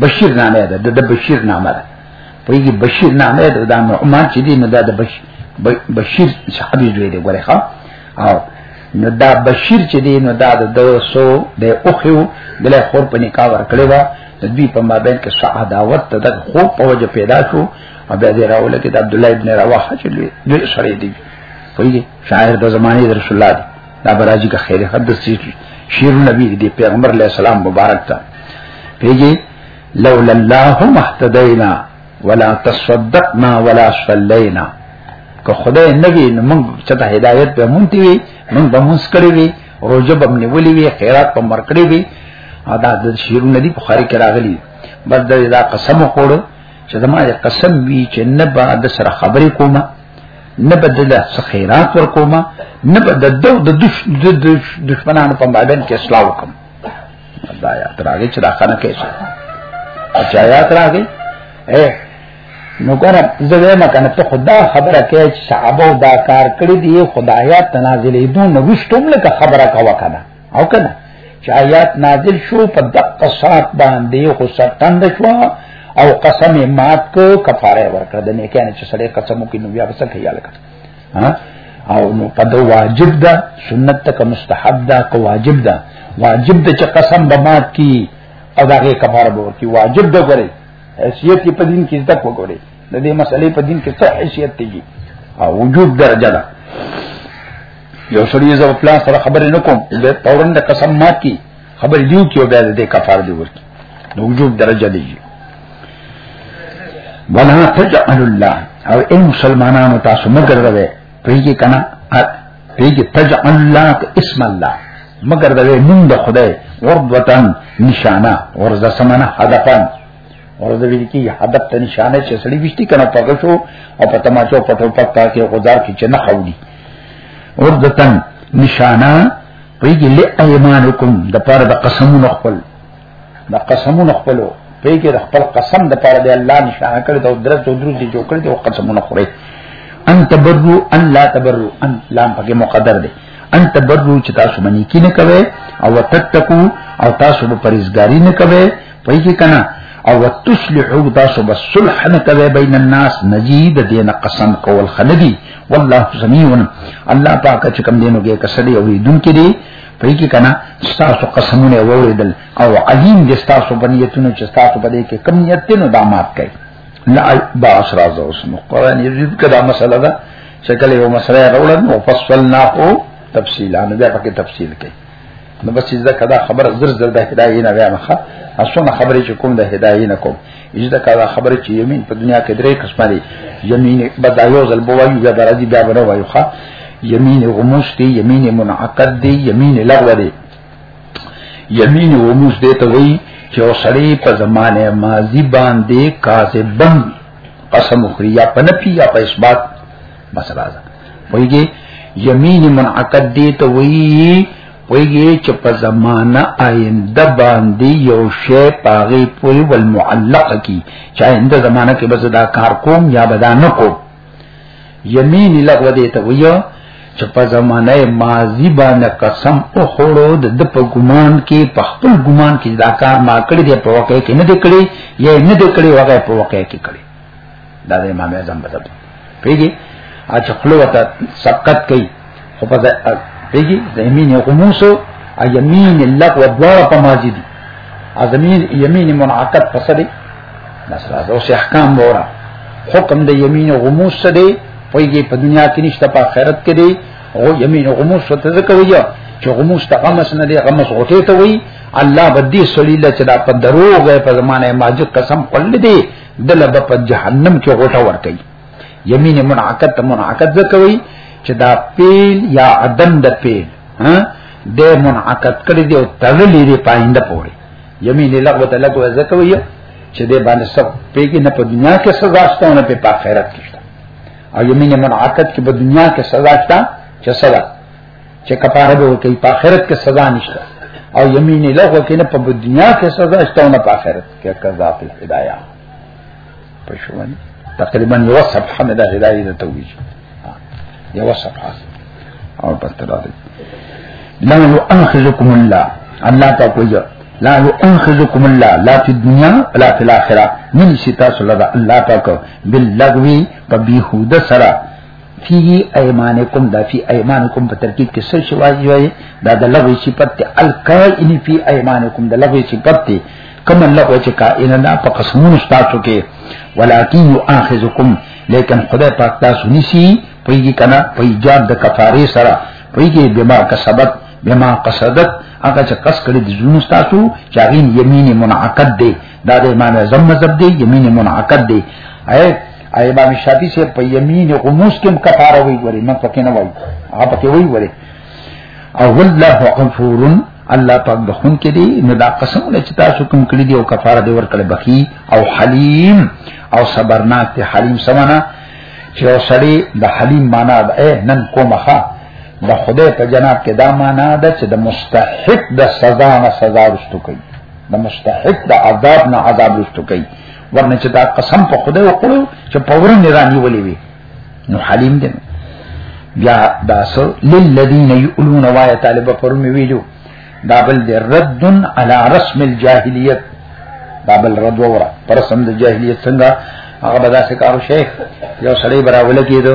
بشیر نامه ده د بشیر نامه ده پیګی بشیر نامه ده د نعمان چې دی نه ده د بشیر بشیر صحابي دی ګوره ها او نو دا بشیر چې دی نو دا د سو د اوخیو دله خور په نکاح ورکړی و د دوی په مابین کې سعاداوت ته د خوب په وجه پیدا شو او بیا دې راول کې د عبد الله ابن رواحه چې دوی سره دی ویږي شاعر د زمانه د رسول الله دا براجی کا خیر حد شیر نبی دی پیغمبر علیہ السلام مبارک تا پیږي لولا الله مهتدینا ولا تصدقنا ولا صلينا که خدای نبی نو موږ چې ته هدایت به مونږ دی موږ به مونږ کړی وي روزه به موږ ولي وي خیرات په مر کړی وي دا د شیرونه دی بخاری کې راغلی بس دا قسم وکړو چې زما یې قسم وی چې نه به د سره خبرې کومه نه به د خیرات ور کومه نه به د دو د دشمنانو په مابین کې اصلاح وکم دا یا تراغی چې راخانه کې شو اچھا یا تراغی اے نو ګره زه وایم کنه ته خدا خبره کې چې صحابه دا کار کړی دی خدایات تنازلې دون نوښتوم لکه خبره کا وکنه او کنه چې آیات نازل شو په دقه سات باندې خو سرتند شو او قسم مات کو کفاره ورکړه د نه کنه چې سړی قسم کوي نو بیا وسه خیال کړه ها او نو قد واجب ده سنت تک مستحب ده کو واجب ده واجب ده چې قسم به مات کی او داغه کفاره به ورکی واجب ده ګوري حیثیت په دین کې زده وګوري د دې مسلې په دین کې څه حیثیت دی او وجود درجه ده یو سړي زو پلان سره خبرې نکوم د تورن د قسم مات کی خبر دیو کیو بیا دې کفار دی ورکی نو وجوب درجه دی ولا تجعل الله او اے مسلمانانو تاسو مگر روي پیږي کنا پیږي تجعل الله اسم الله مگر روي نوم د خدای وردوتن نشانه ورزه سمنه هدفن ورزه ویل کی هدف ته نشانه چې سړی وشتي کنا پګه شو او په تماچو پټو پټا کې غزار کې چې نه خوړي وردوتن نشانه پیږي لایمانکم د پاره د قسمونو خپل د قسمونو خپلو پیږي د خپل قسم د پاره د الله نشانه کړی دا درته او درته جوړ کړی او قسمونه خوري ان تبرو ان لا تبرو ان لام پکې مقدر دی ان تبرو چې تاسو باندې کې نه کوي او تتقو او تاسو به پرېزګاری نه کوي پیږي کنه او تصلحو تاسو به صلح نه کوي بین الناس نجید دین قسم کول خندي والله سميع الله پاک چې کوم دینو کې کسړي او دن کې دی په کې کنه تاسو قسمونه ووریدل او علیم دې تاسو بنیتونه چې تاسو په دې کې کم نیتونه دا مات کړي لا باس راز اوس نو قران یزید کدا مسله ده شکل یو مسله راوړل او فصلناه تفصیلا نو بیا پکې تفصیل کړي نو بس ځکه دا خبره زر زر د هدايه نه ویمه ښه اسونه خبرې چې کوم د هدايه نه کوم ځکه دا خبره چې یمین په دنیا کې درې قسمه دي یمین بدایو ځل بوایو بیا راځي بیا بنو وایو ښه یمین غموس دی یمین منعقد دی یمین لغو دی یمین غموس دی ته وایي چې اوسړي په زمانه ماضی باندې کاذبن قسم خوري یا په نفي یا په اثبات مسله ده ویږي یمین منعقد دی ته وی ویږي چې په زمانہ آینده باندې یو شی پاغي پوری والمعلق کی چې آینده زمانہ کې بس دا کار کوم یا بدا نه کو یمین لغوه دی ته وی چې په زمانه ماضی باندې قسم او خړو د په ګمان کې په خپل ګمان کې دا کار ما کړی دی په واقع کې نه دی کړی یا نه دی کړی واقع په واقع کې کړی دا د امام اعظم مذهب پیږي اچ خلو وته سبقت کوي خو په پیږي د امین غموس او یمین اللق و دوار په ماضی دي ازمین یمین منعقد فسدي نصر از اوس احکام وره حکم د یمین غموس دی پیږي په دنیا کې نشته په آخرت کې دی او یمین غموس ته ځکه ویو چې غموس ته غمس نه دی غمس غټه ته وی الله بدی سړی لچدا په دروغه په زمانه ماجد قسم خپل دی دله په جهنم کې غوټه ورکړي یمین منعقد ته منعقد زکوي چې دا پیل یا عدم د پیل ها د منعقد کړي دی او تړلې دی پاینده پوري یمین لغوه ته لغوه زکوي چې د باندې سب پیګي نه په دنیا کې سزا شته نه په آخرت کې او یمین منعقد کې په دنیا کې سزا شته چې سزا چې کفاره به وکړي په آخرت کې سزا نشته او یمین له وکړي نه په دنیا کې سزا شته او نه په آخرت کې قضا په هدايا پښوان تقریبا یو صفحه مې د هدايې د توجیه یو صفحه او پس تر دې لا يؤاخذكم الله الله تا کوی لا يؤاخذكم الله لا في الدنيا ولا في الاخره من شتا صلی الله الله پاک باللغوی په بیهوده سره فی ایمانکم دا فی ایمانکم په ترکیب کې څه شی واځي وای دا د لغوی صفت ته الکائن فی ایمانکم د لغوی صفت ته کما لغوی چې کائن نه په قسمونو ستاسو کې ولکن یاخذکم لیکن خدای پاک تاسو نسی پویږي کنه په ایجاد د کفاره سره پویږي بما کسبت بما قصدت هغه چې قص کړی د جنون تاسو چې هغه یمین منعقد دی دا د امام اعظم مذهب دی یمین منعقد دی اے ای امام شافعی سے په یمین غموس کې کفاره وی ګوري من پکې نه وای هغه پکې وی ګوري او الله غفور الله پاک بخون کې دی نو دا قسم له چې تاسو کوم کړی دی او کفاره دی ورکړي بخي او حلیم او صبرناک دی حلیم سمانا چې او سړی د حلیم معنا ده نن کومخه د خدای په جناب کې دا معنا ده چې د مستحق د سزا نه سزا رستو کوي د مستحق د عذاب نه عذاب رستو کوي ورنه چې دا قسم په خدای وکړو چې پورن نه رانی ولې وي نو حلیم دی بیا دا سو للذین یؤلون وای طالب پرمی ویلو دا بل دی رد علی رسم الجاهلیت دا بل رد وره پر سم د جاهلیت څنګه هغه بدا سکارو شیخ یو سړی براول کېدو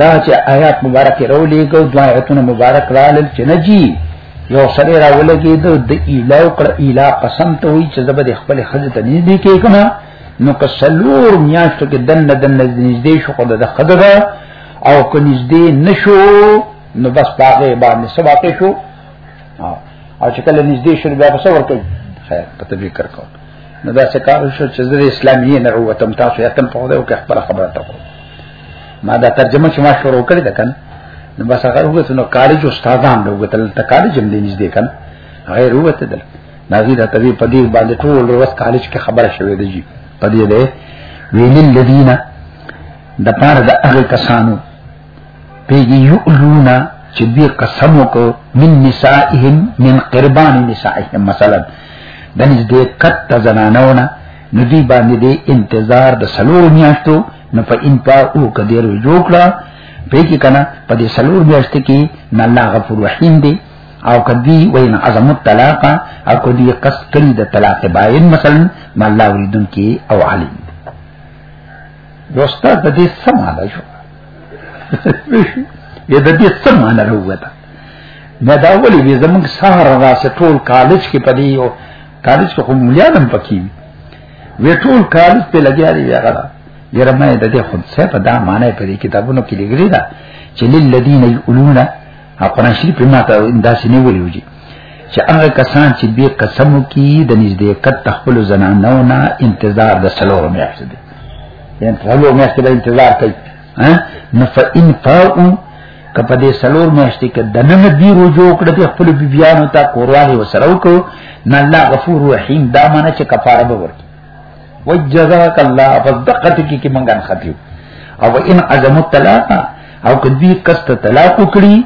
دا چې آیات مبارک راولې کو دوا آیاتونه مبارک رالل چې نجی یو سره راولګي د د ایلاو کړ ایلا قسم ته وی چې زبد خپل خزه ته نږدې کې کما نو که سلور میاشتو کې دن دن نږدې شو خو د خدغه او که نږدې نشو نو بس پاګه باندې سبا کې شو او چې کله نږدې شو بیا څه ورته خیر په تبلیغ کرکو نو دا څه کار شو چې د اسلامي نه وروتم تاسو یې تم په دې کې خبره خبره تکو ما دا ترجمه چې ما شروع کړې ده کنه نو بس هغه وګت نو کالج استادان له وګت ته کالج هم دې نږدې کنه غیر وګت ده نازي دا تبي په دې باندې ټول ورځ کالج کې خبره شوې ده جی په دې ده ویل الذین د پاره د هغه کسانو پیږي یؤلونا چې دې قسم وکړو من نسائهم من قربان نسائهم مثلا د نږدې کټ زنانونه ندی باندې دې انتظار د سلو میاشتو نه په ان پا او کدیر جوړه په کې کنه په دې سلور میاشت کې نه الله غفور رحیم دی او کدی وین عظم الطلاق او کدی قصد کړي د طلاق باین مثلا ما الله وریدون کې او علیم دوستا د دې سماله شو یا د دې سماله وروته نه دا ولې به زمونږ سهار راځه ټول کالج کې پدی او کالج کې کوم مليانم پکې وی ټول کال په لګیا دی هغه دا یره مې د دې خود څه په دا معنی په دې کتابونو کې لګري دا چې للذین یقولون قرآن شریف په ماته انداسې نه ویلوږي چې هغه کسان چې به قسم کوي د نږدې کټ تخپل زنانو نه انتظار د سلور میاشت دی یعنی سلور میاشت به انتظار کوي ها نفئن فاؤ کپه دې سلور میاشتې کې د نن دی رجوع کړ په خپل بیبيانو ته کوروالي وسره وکړو نه الله غفور رحیم دا معنی چې کفاره به ورکړي وجزاک الله فصدقت کی کی منګان خطیو او ان عزم الطلاق او کدی قصد طلاق کړي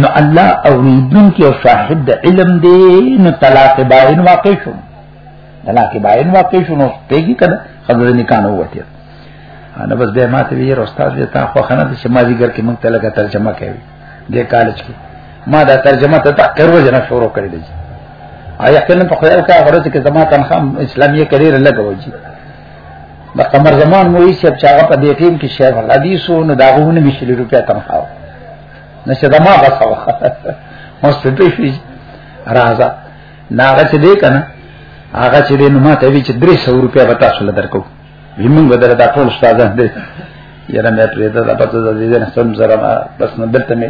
نو الله اوریدون کی او صاحب د علم دی نو طلاق باین واقع شو طلاق باین واقع شو نو پیګی کړه خدای نکانو وته انا بس به ماته وی یره استاد دې تا خو خنه چې ما دیګر کې موږ ته لګه ترجمه کوي دې کالج کې ما دا ترجمه ته تقریر وجنه شروع کړې دي آیا کنه په خیال کې هغه چې زما تنخواه اسلامي کریر لګوي جی د قمر زمان مو یې چې هغه په دې ټیم کې شیخ الحدیثو نو دا غوونه مشل روپیا تنخواه نشه زما غصه مو ستې شي راځه ناغه چې دې کنه هغه چې دې نو ما ته وی چې 300 روپیا به تاسو لدرکو زمونږ بدل دا ټول استادان دي یره مې پرې دا په تاسو د دې نه سم زره بس نه دلته مې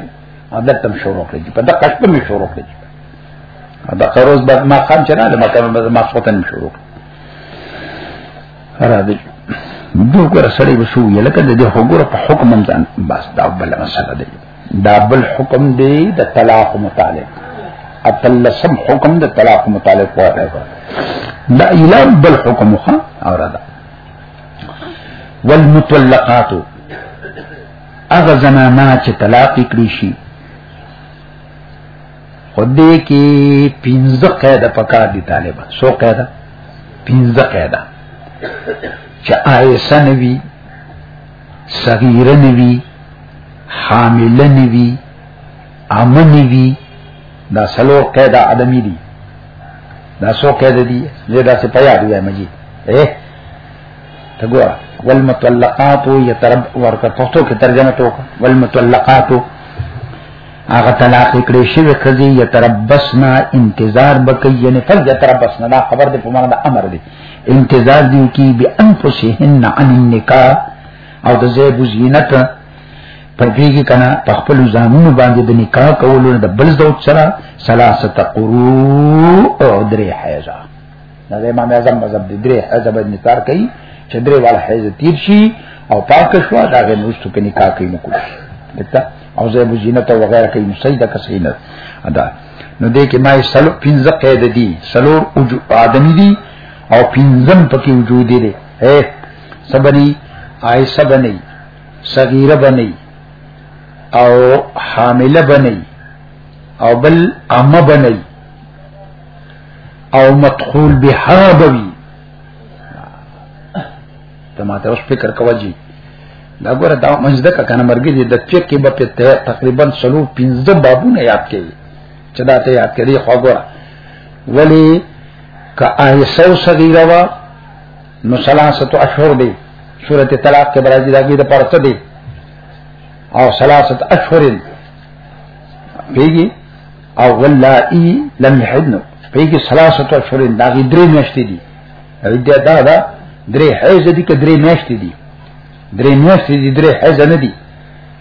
عادت تم شروع کړی په دقه شپه مې شروع کړی دا قروز بعد ما قام چې نه ما کوم ما څوتن شروع را دي دوه سړی وسو یلکه د دې حکم په حکم ځان بس دا بل مسله ده دا بل حکم دی د طلاق متعلق اتلسم حکم د طلاق متعلق وایي دا اعلان بل حکم خو اوردا والمطلقات اغه زنانا چې طلاق کړی شي خدای کې پنځه قاعده پکار دي طالبان سو قاعده پنځه قاعده چې آیسه نوی صغیره نوی حامله نوی عامه نوی دا سلور قید عدمی دی دا سو قید دی زه دا څه پیاد وایم جی اے ته ګور والمطلقات یترب ورته پښتو کې ترجمه توک والمطلقات هغه طلاق کړي شوی خزي یتربسنا انتظار بکې یعنی فرض یتربسنا دا خبر دې په معنا د امر دی انتظار دیو کی بی انفسهن عن النکاح او د زیب زینت پر پیږي کنه په خپل ځانونو باندې د نکاح کولو د بل زوج سره ثلاثه قرو او درې حیزه دا د امام اعظم مذهب د درې حیزه باندې نکاح کوي چې درې والا حیزه تیر شي او پاک شو دا غي نوستو کې نکاح کوي نو کوي او زیب زینت او غیره کوي نو سیدا کسینه ادا نو دې کې ما سلو پنځه قید دي سلو آدمی دي او پنځم پکې وجود دي اے سبني عائشہ بني صغیره بني او حامله بني او بل ام بني او مدخول به حربوي ته ما ته اوس فکر کوه جی دا ګوره دا مجده کا کنه مرګ دي د چک کې به په تقریبا سلو 15 بابونه یاد کړي چې دا ته یاد کړي خو ګوره ولی که احسو صغیره وا نو سلاست اشهر دی سورت طلاق کې برازي داګي د پرڅ دی او سلاست اشهر پیږي او ولائی لم يحدن پیږي سلاست اشهر داګي درې میاشتې دي دا دا دا درې حیز دي که درې میاشتې دي درې میاشتې دي درې حیز نه دي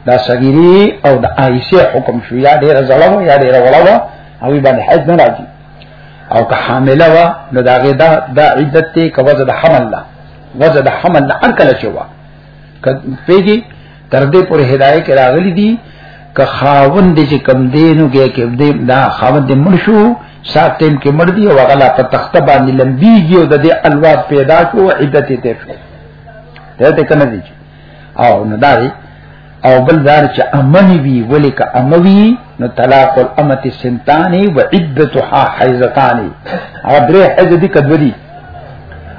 دا صغیری او د عائشه حکم شو یا ډیر زړه یا ډیر وړه او باندې حیز نه راځي او که حامله وا نو دا غي دا د عدت ته کوزه د حمل لا وزه د حمل لا ان کله شو پیږي تر دې پورې هدايه کې راغلي دي که خاوند چې کم دینو کې کې دې دا خاوند دې مړ شو سات ټیم کې مړ دی او غلا په تخته باندې لمبيږي او د دې الواد پیدا شو عدت یې تیر شو ته کنه دي او نه داري او بل دار چې امني وي ولي که اموي نو طلاق الامت سنتاني و عدتها حيزتاني او درې حيز دي کدوري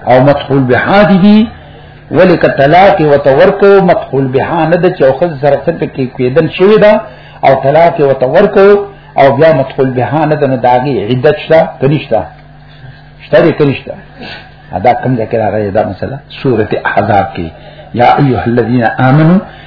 او مدخول بها دي ولی که طلاق و تورکو مقبول به نه د چوخذ سره څه کې کېدل شوی دا او طلاق و تورکو او بیا مقبول به نه د نه داغي عدت شته کنيشته شته کنيشته ادا کوم ذکر راغی دا مسله سورته احزاب کې یا ایه الذین آمنو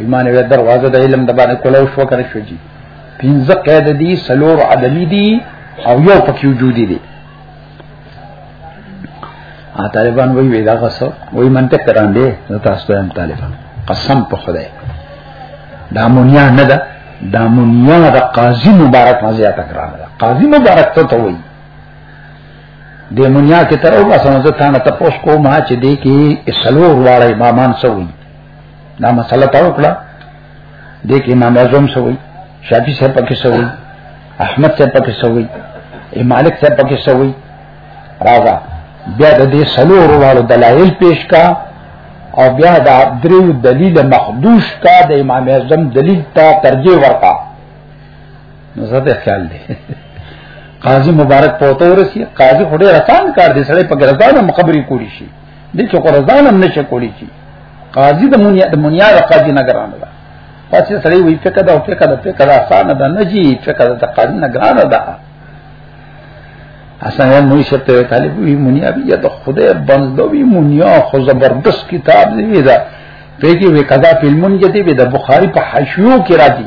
ایمان وی دروازه د علم د باندې کولو شو کنه شو جی پنځه قید دي سلور عدلی دي او یو پکې وجودي دي ا طالبان وی وی دا غسو وی منطق کران دي نو تاسو ته هم طالبان قسم په خدای دا مونیا نه ده دا مونیا د قاضي مبارک مزه تکرار ده قاضي مبارک ته وی د منیا کې ته او باسم زه تانه ته پوس کوم چې دې کې اسلو واړه امامان سوي دا مسله تا وکړه دې کې امام اعظم سوي شافعي صاحب پکې سوي احمد صاحب پکې سوي مالک صاحب پکې سوي راځه بیا د دې سلو واړو دلایل پیش کا او بیا دا دریو دلیل مخدوش کا د امام اعظم دلیل ته ترجیح ورکا نو زه به خیال دی قاضي مبارک پوته ورسی قاضي خو ډیر آسان کار دی سړی په ګرځانه مخبري کولی شي د چې قرزان هم نشه کولی شي قاضي د مونیا د مونیا د قاضي نه ګرانه ده پاتې سړی وی فکر دا او فکر دا فکر آسان ده نه جی فکر د قاضي نه ګرانه ده اصلا یو موی شرط یو طالب وی مونیا بی یا د خدای بندو وی مونیا خو زبردست کتاب دی دا پیږي وی قضا فلمون جدي وی د بخاری په حاشیو کې راځي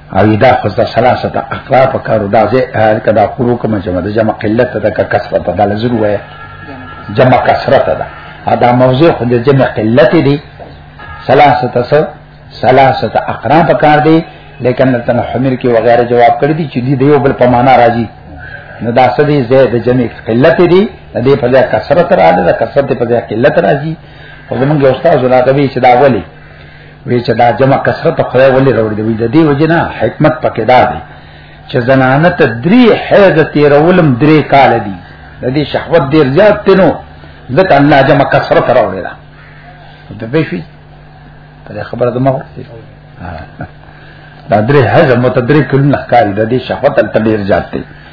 او دا خو دا ثلاثه اقرا په کارو دا زه هر کدا خورو کوم چې مده جمع قلت ده که کثرت ده لزر وای جمع کثرت ده دا موضوع خو د جمع قلت دي ثلاثه سو ثلاثه اقرا په کار دي لیکن تن حمیر کې وغیرہ جواب کړی دي چې دی دیو بل په معنا راځي نو دا سدي زه د جمع قلت دي د دې په ځای کثرت راځي د کثرت په ځای قلت راځي او زمونږ استاد زړه کوي چې دا ولي وی چې دا جمع کثرت خدای ولې راوړي دی د دې وجنه حکمت پکې دا دی چې زنانه ته درې حیض تیرولم درې کال دي د دې شهوت ډیر زیات تنو ځکه الله جمع کثرت راوړي دا د بشي په خبره د مور دا درې حیض متدرې کلونه ښکاری د دې شهوت تل ډیر زیات دی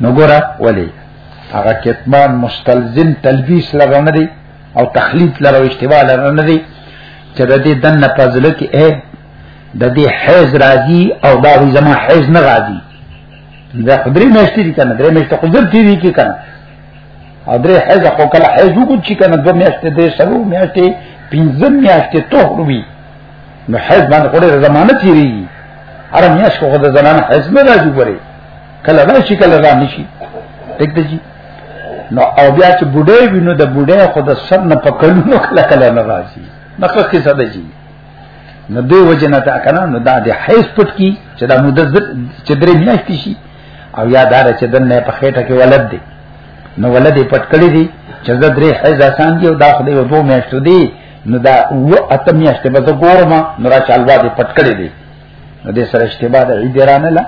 نو ګوره ولی هغه کتمان مستلزم تلبیس لره نه دی او تخلیط لره اشتباه لره نه دی چې د دې دنه پزله کې اے د دې حیز راځي او دا زما حیز نه راځي دا خبرې نشته دي کنه درې مشته خو ضرورت دي کې کنه او درې حیز خو کله حیز وګورئ چې کنه دوه میاشتې دې سلو میاشتې پنځه میاشتې توه وروي نو حیض باندې کوړې زمانه تیری هر میاش کو د زنان حیض نه راځي ګوري کله نه شي کله را نشي ټیک دی نو او بیا چې بډای وینو د بډای خو د سر نه پکلو نو کله کله نه راځي نخه کې څه دی نو دوی وجه نه تا کنه نو دا د حیض پټ کی چې دا مدد چې درې میاشتې شي او یادار چې د نه په خېټه کې ولد دی نو ولد پټ کړی دی چې د درې حیض آسان دی او دا خو د دوه میاشتو دی نو دا و اته میاشتې به زه ګورم نو راشه الوا دې پټ کړې دي نو دې سره اشتباه ده دې رانه لا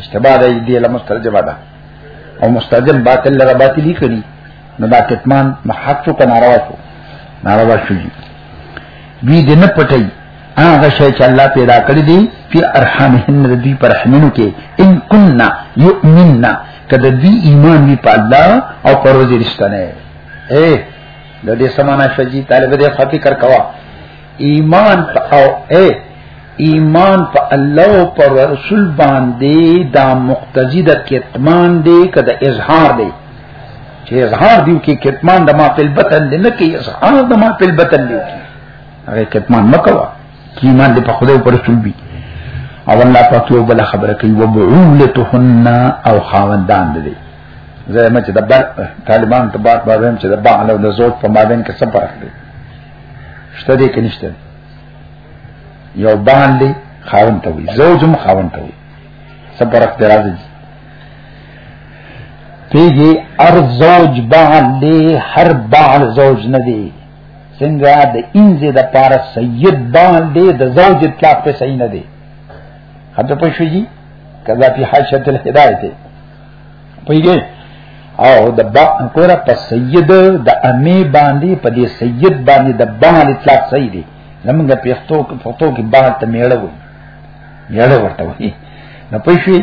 اشتباه ده دې له مسترجمه ده او مسترجم باطل لره باطلی کړي نو دا کتمان محق شو کنه روا شو ناروا شو دي دوی دې نه پټي هغه شی چې الله پیدا کړی دی په ارحامهن د دوی پر رحمونو کې ان كنا يؤمننا کده دوی ایمان وی په الله او پر ورځ رښتنه اے د دې سمانا شجی طالب دې خفي کر کوا ایمان په او اے ایمان په الله او پر رسول باندې دا مقتضی د کتمان دی کده اظهار دی چې اظهار دیو کې کتمان د ما په بطن دی نه کې اظهار د ما په بطن دی هغه کتمان مکوا ایمان دې په خدای پر رسول بي او الله پاک یو بل خبره کوي وبعولتهن او خاوندان دې زه مې چې د بار طالبان ته بار بار ویم چې د بار له زوت په مابین کې څه فرق دی شته دې کې نشته یو باندې خاون ته وي زوجم خاون ته وي څه فرق دی راځي پیږي ار زوج باندې هر بار زوج نه دی څنګه د انځه د پاره سید باندې د زوج اطلاق په صحیح نه دی حتی پښوی کذا فی حاشیه الهدایته پیږي او د با کوره په سید د امی باندې په دې سید باندې د با اطلاق صحیح دی زمونږ په پښتو کې پښتو کې با ته میړه وایي میړه ورته وایي نو پښوی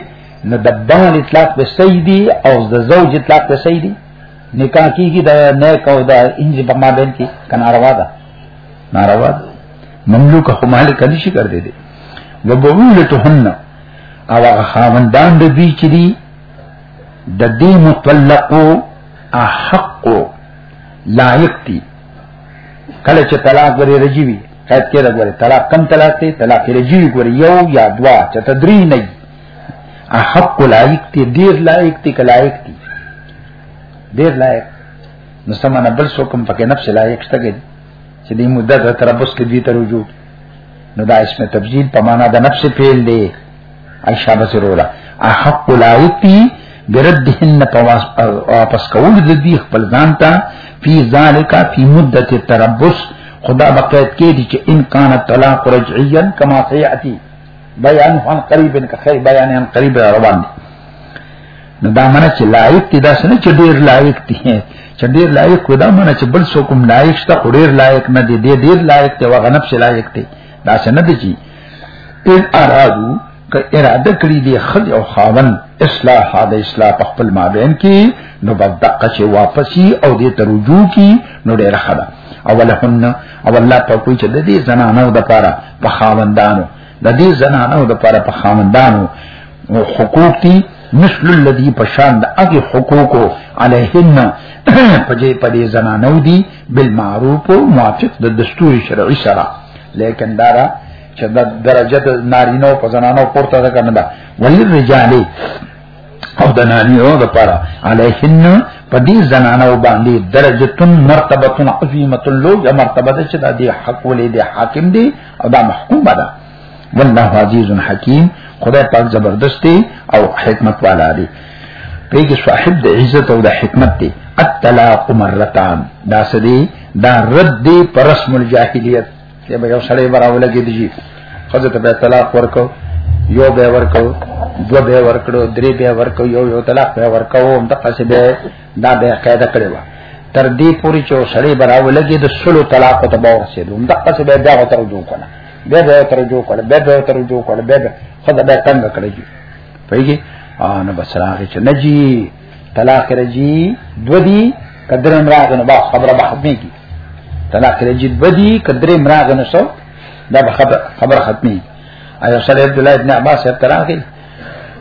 نو د با اطلاق په صحیح دی او د زوج اطلاق په صحیح دی نکاح کیږي د نیک او د انج په مابین کې کناروا ده ناروا ده مملوک هم مالک دي شي کړ دې دي وبولتهن او هغه خاوندان د دوی چې دي د دې مطلقو احق لایق دي کله چې طلاق ورې رجیوي قید کې راغوري طلاق کم طلاق دی طلاق رجیوي ګوري یو یا دوا چې تدری نه احق لایق دي ډیر لایق دي کلایق دي ډیر لایق نو سمانه بل څوک هم پکې نفس لایق شته چې دې مدد تربص کې دي ترجو نو دا اسم تبديل په معنا د نفس فعل دی عائشہ بصرولا احق لایتی بردهن پواس واپس کول د دې خپل ځان ته فی ذالک فی مدت التربص خدا بقیت کې دي چې ان کان طلاق رجعیا کما سیاتی بیان فن قریب ان کا خیر بیان ان قریب روان دي نو دا معنی چې لایق دي دا څنګه چې ډیر لایق دي چې ډیر لایق وي دا معنی چې بل څوک هم لایق شته خو ډیر لایق نه دي ډیر ډیر لایق دی وغه نفس لایق دی دا څنګه دي چې ان ارادو که اراده کړی دی خل او خاون اصلاح دا اصلاح په خپل مابین کې نو بدقه چې واپسی او دې ته رجوع کی نو ډیر خدا اولهن او الله په کوی چې د دې زنانو د پاره په خاوندانو د دې زنانو د پاره په خاوندانو نو حقوق دي مثل الذي پشان د هغه حقوقو علیهن پجې پدې زنانو دي بالمعروف او موافق د دستور شرعي سره لیکن دارا چې د درجه د نارینو په زنانو پورته ده کنه دا ولر رجال او د نارینو د پاره علیهن پدې زنانو باندې درجه تن مرتبه عظیمه لو یا مرتبه چې د حق ولې د حاکم دی او دا محکومه ده والله عزیز حکیم خدای پاک زبردست او حکمت والا دی پیږي صاحب د عزت او د حکمت دی الطلاق مرتان دا سدي دا رد دی پر رسم الجاهلیت چې به یو سړی براوله کې دی خزه ته طلاق ورکو یو به ورکو دو به ورکړو درې به ورکو یو یو طلاق به ورکو هم د قصې به دا به قاعده کړی و تر دې پوری چې سړی براوله کې د سلو طلاق ته باور سي دوم د قصې به دا غوته دوه کنه بیا به تر جو کړ بیا به تر جو کړ بیا به خدای به تنگ کړی پیږي ان بس راغی چې نجی طلاق رجی دو دی قدر امراغ نو با خبره به ختمه کی طلاق رجی دو دی قدر امراغ نو سو دا به خبر خبر ختمه ایو سره عبد الله ابن عباس صاحب تراغی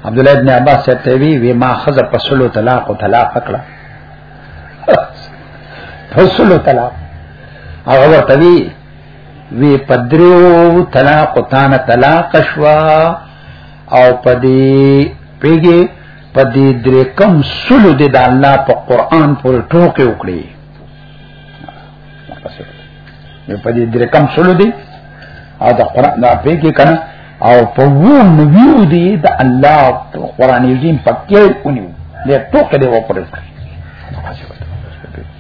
عبد الله ابن عباس صاحب ته وی وی ما خزر پسلو طلاق او طلاق کړه پسلو طلاق هغه ورته وی پدریو طلاق تان طلاق شوا او پدی پیګه پدی درې کم سلو د الله په قران پر ټوکې وکړي نو په دې درې کم سلو دي او د قران دا په کې کنه او په وو نبيو دي د الله قران عظیم پکې ونیو دې ټوکې دی وپرځ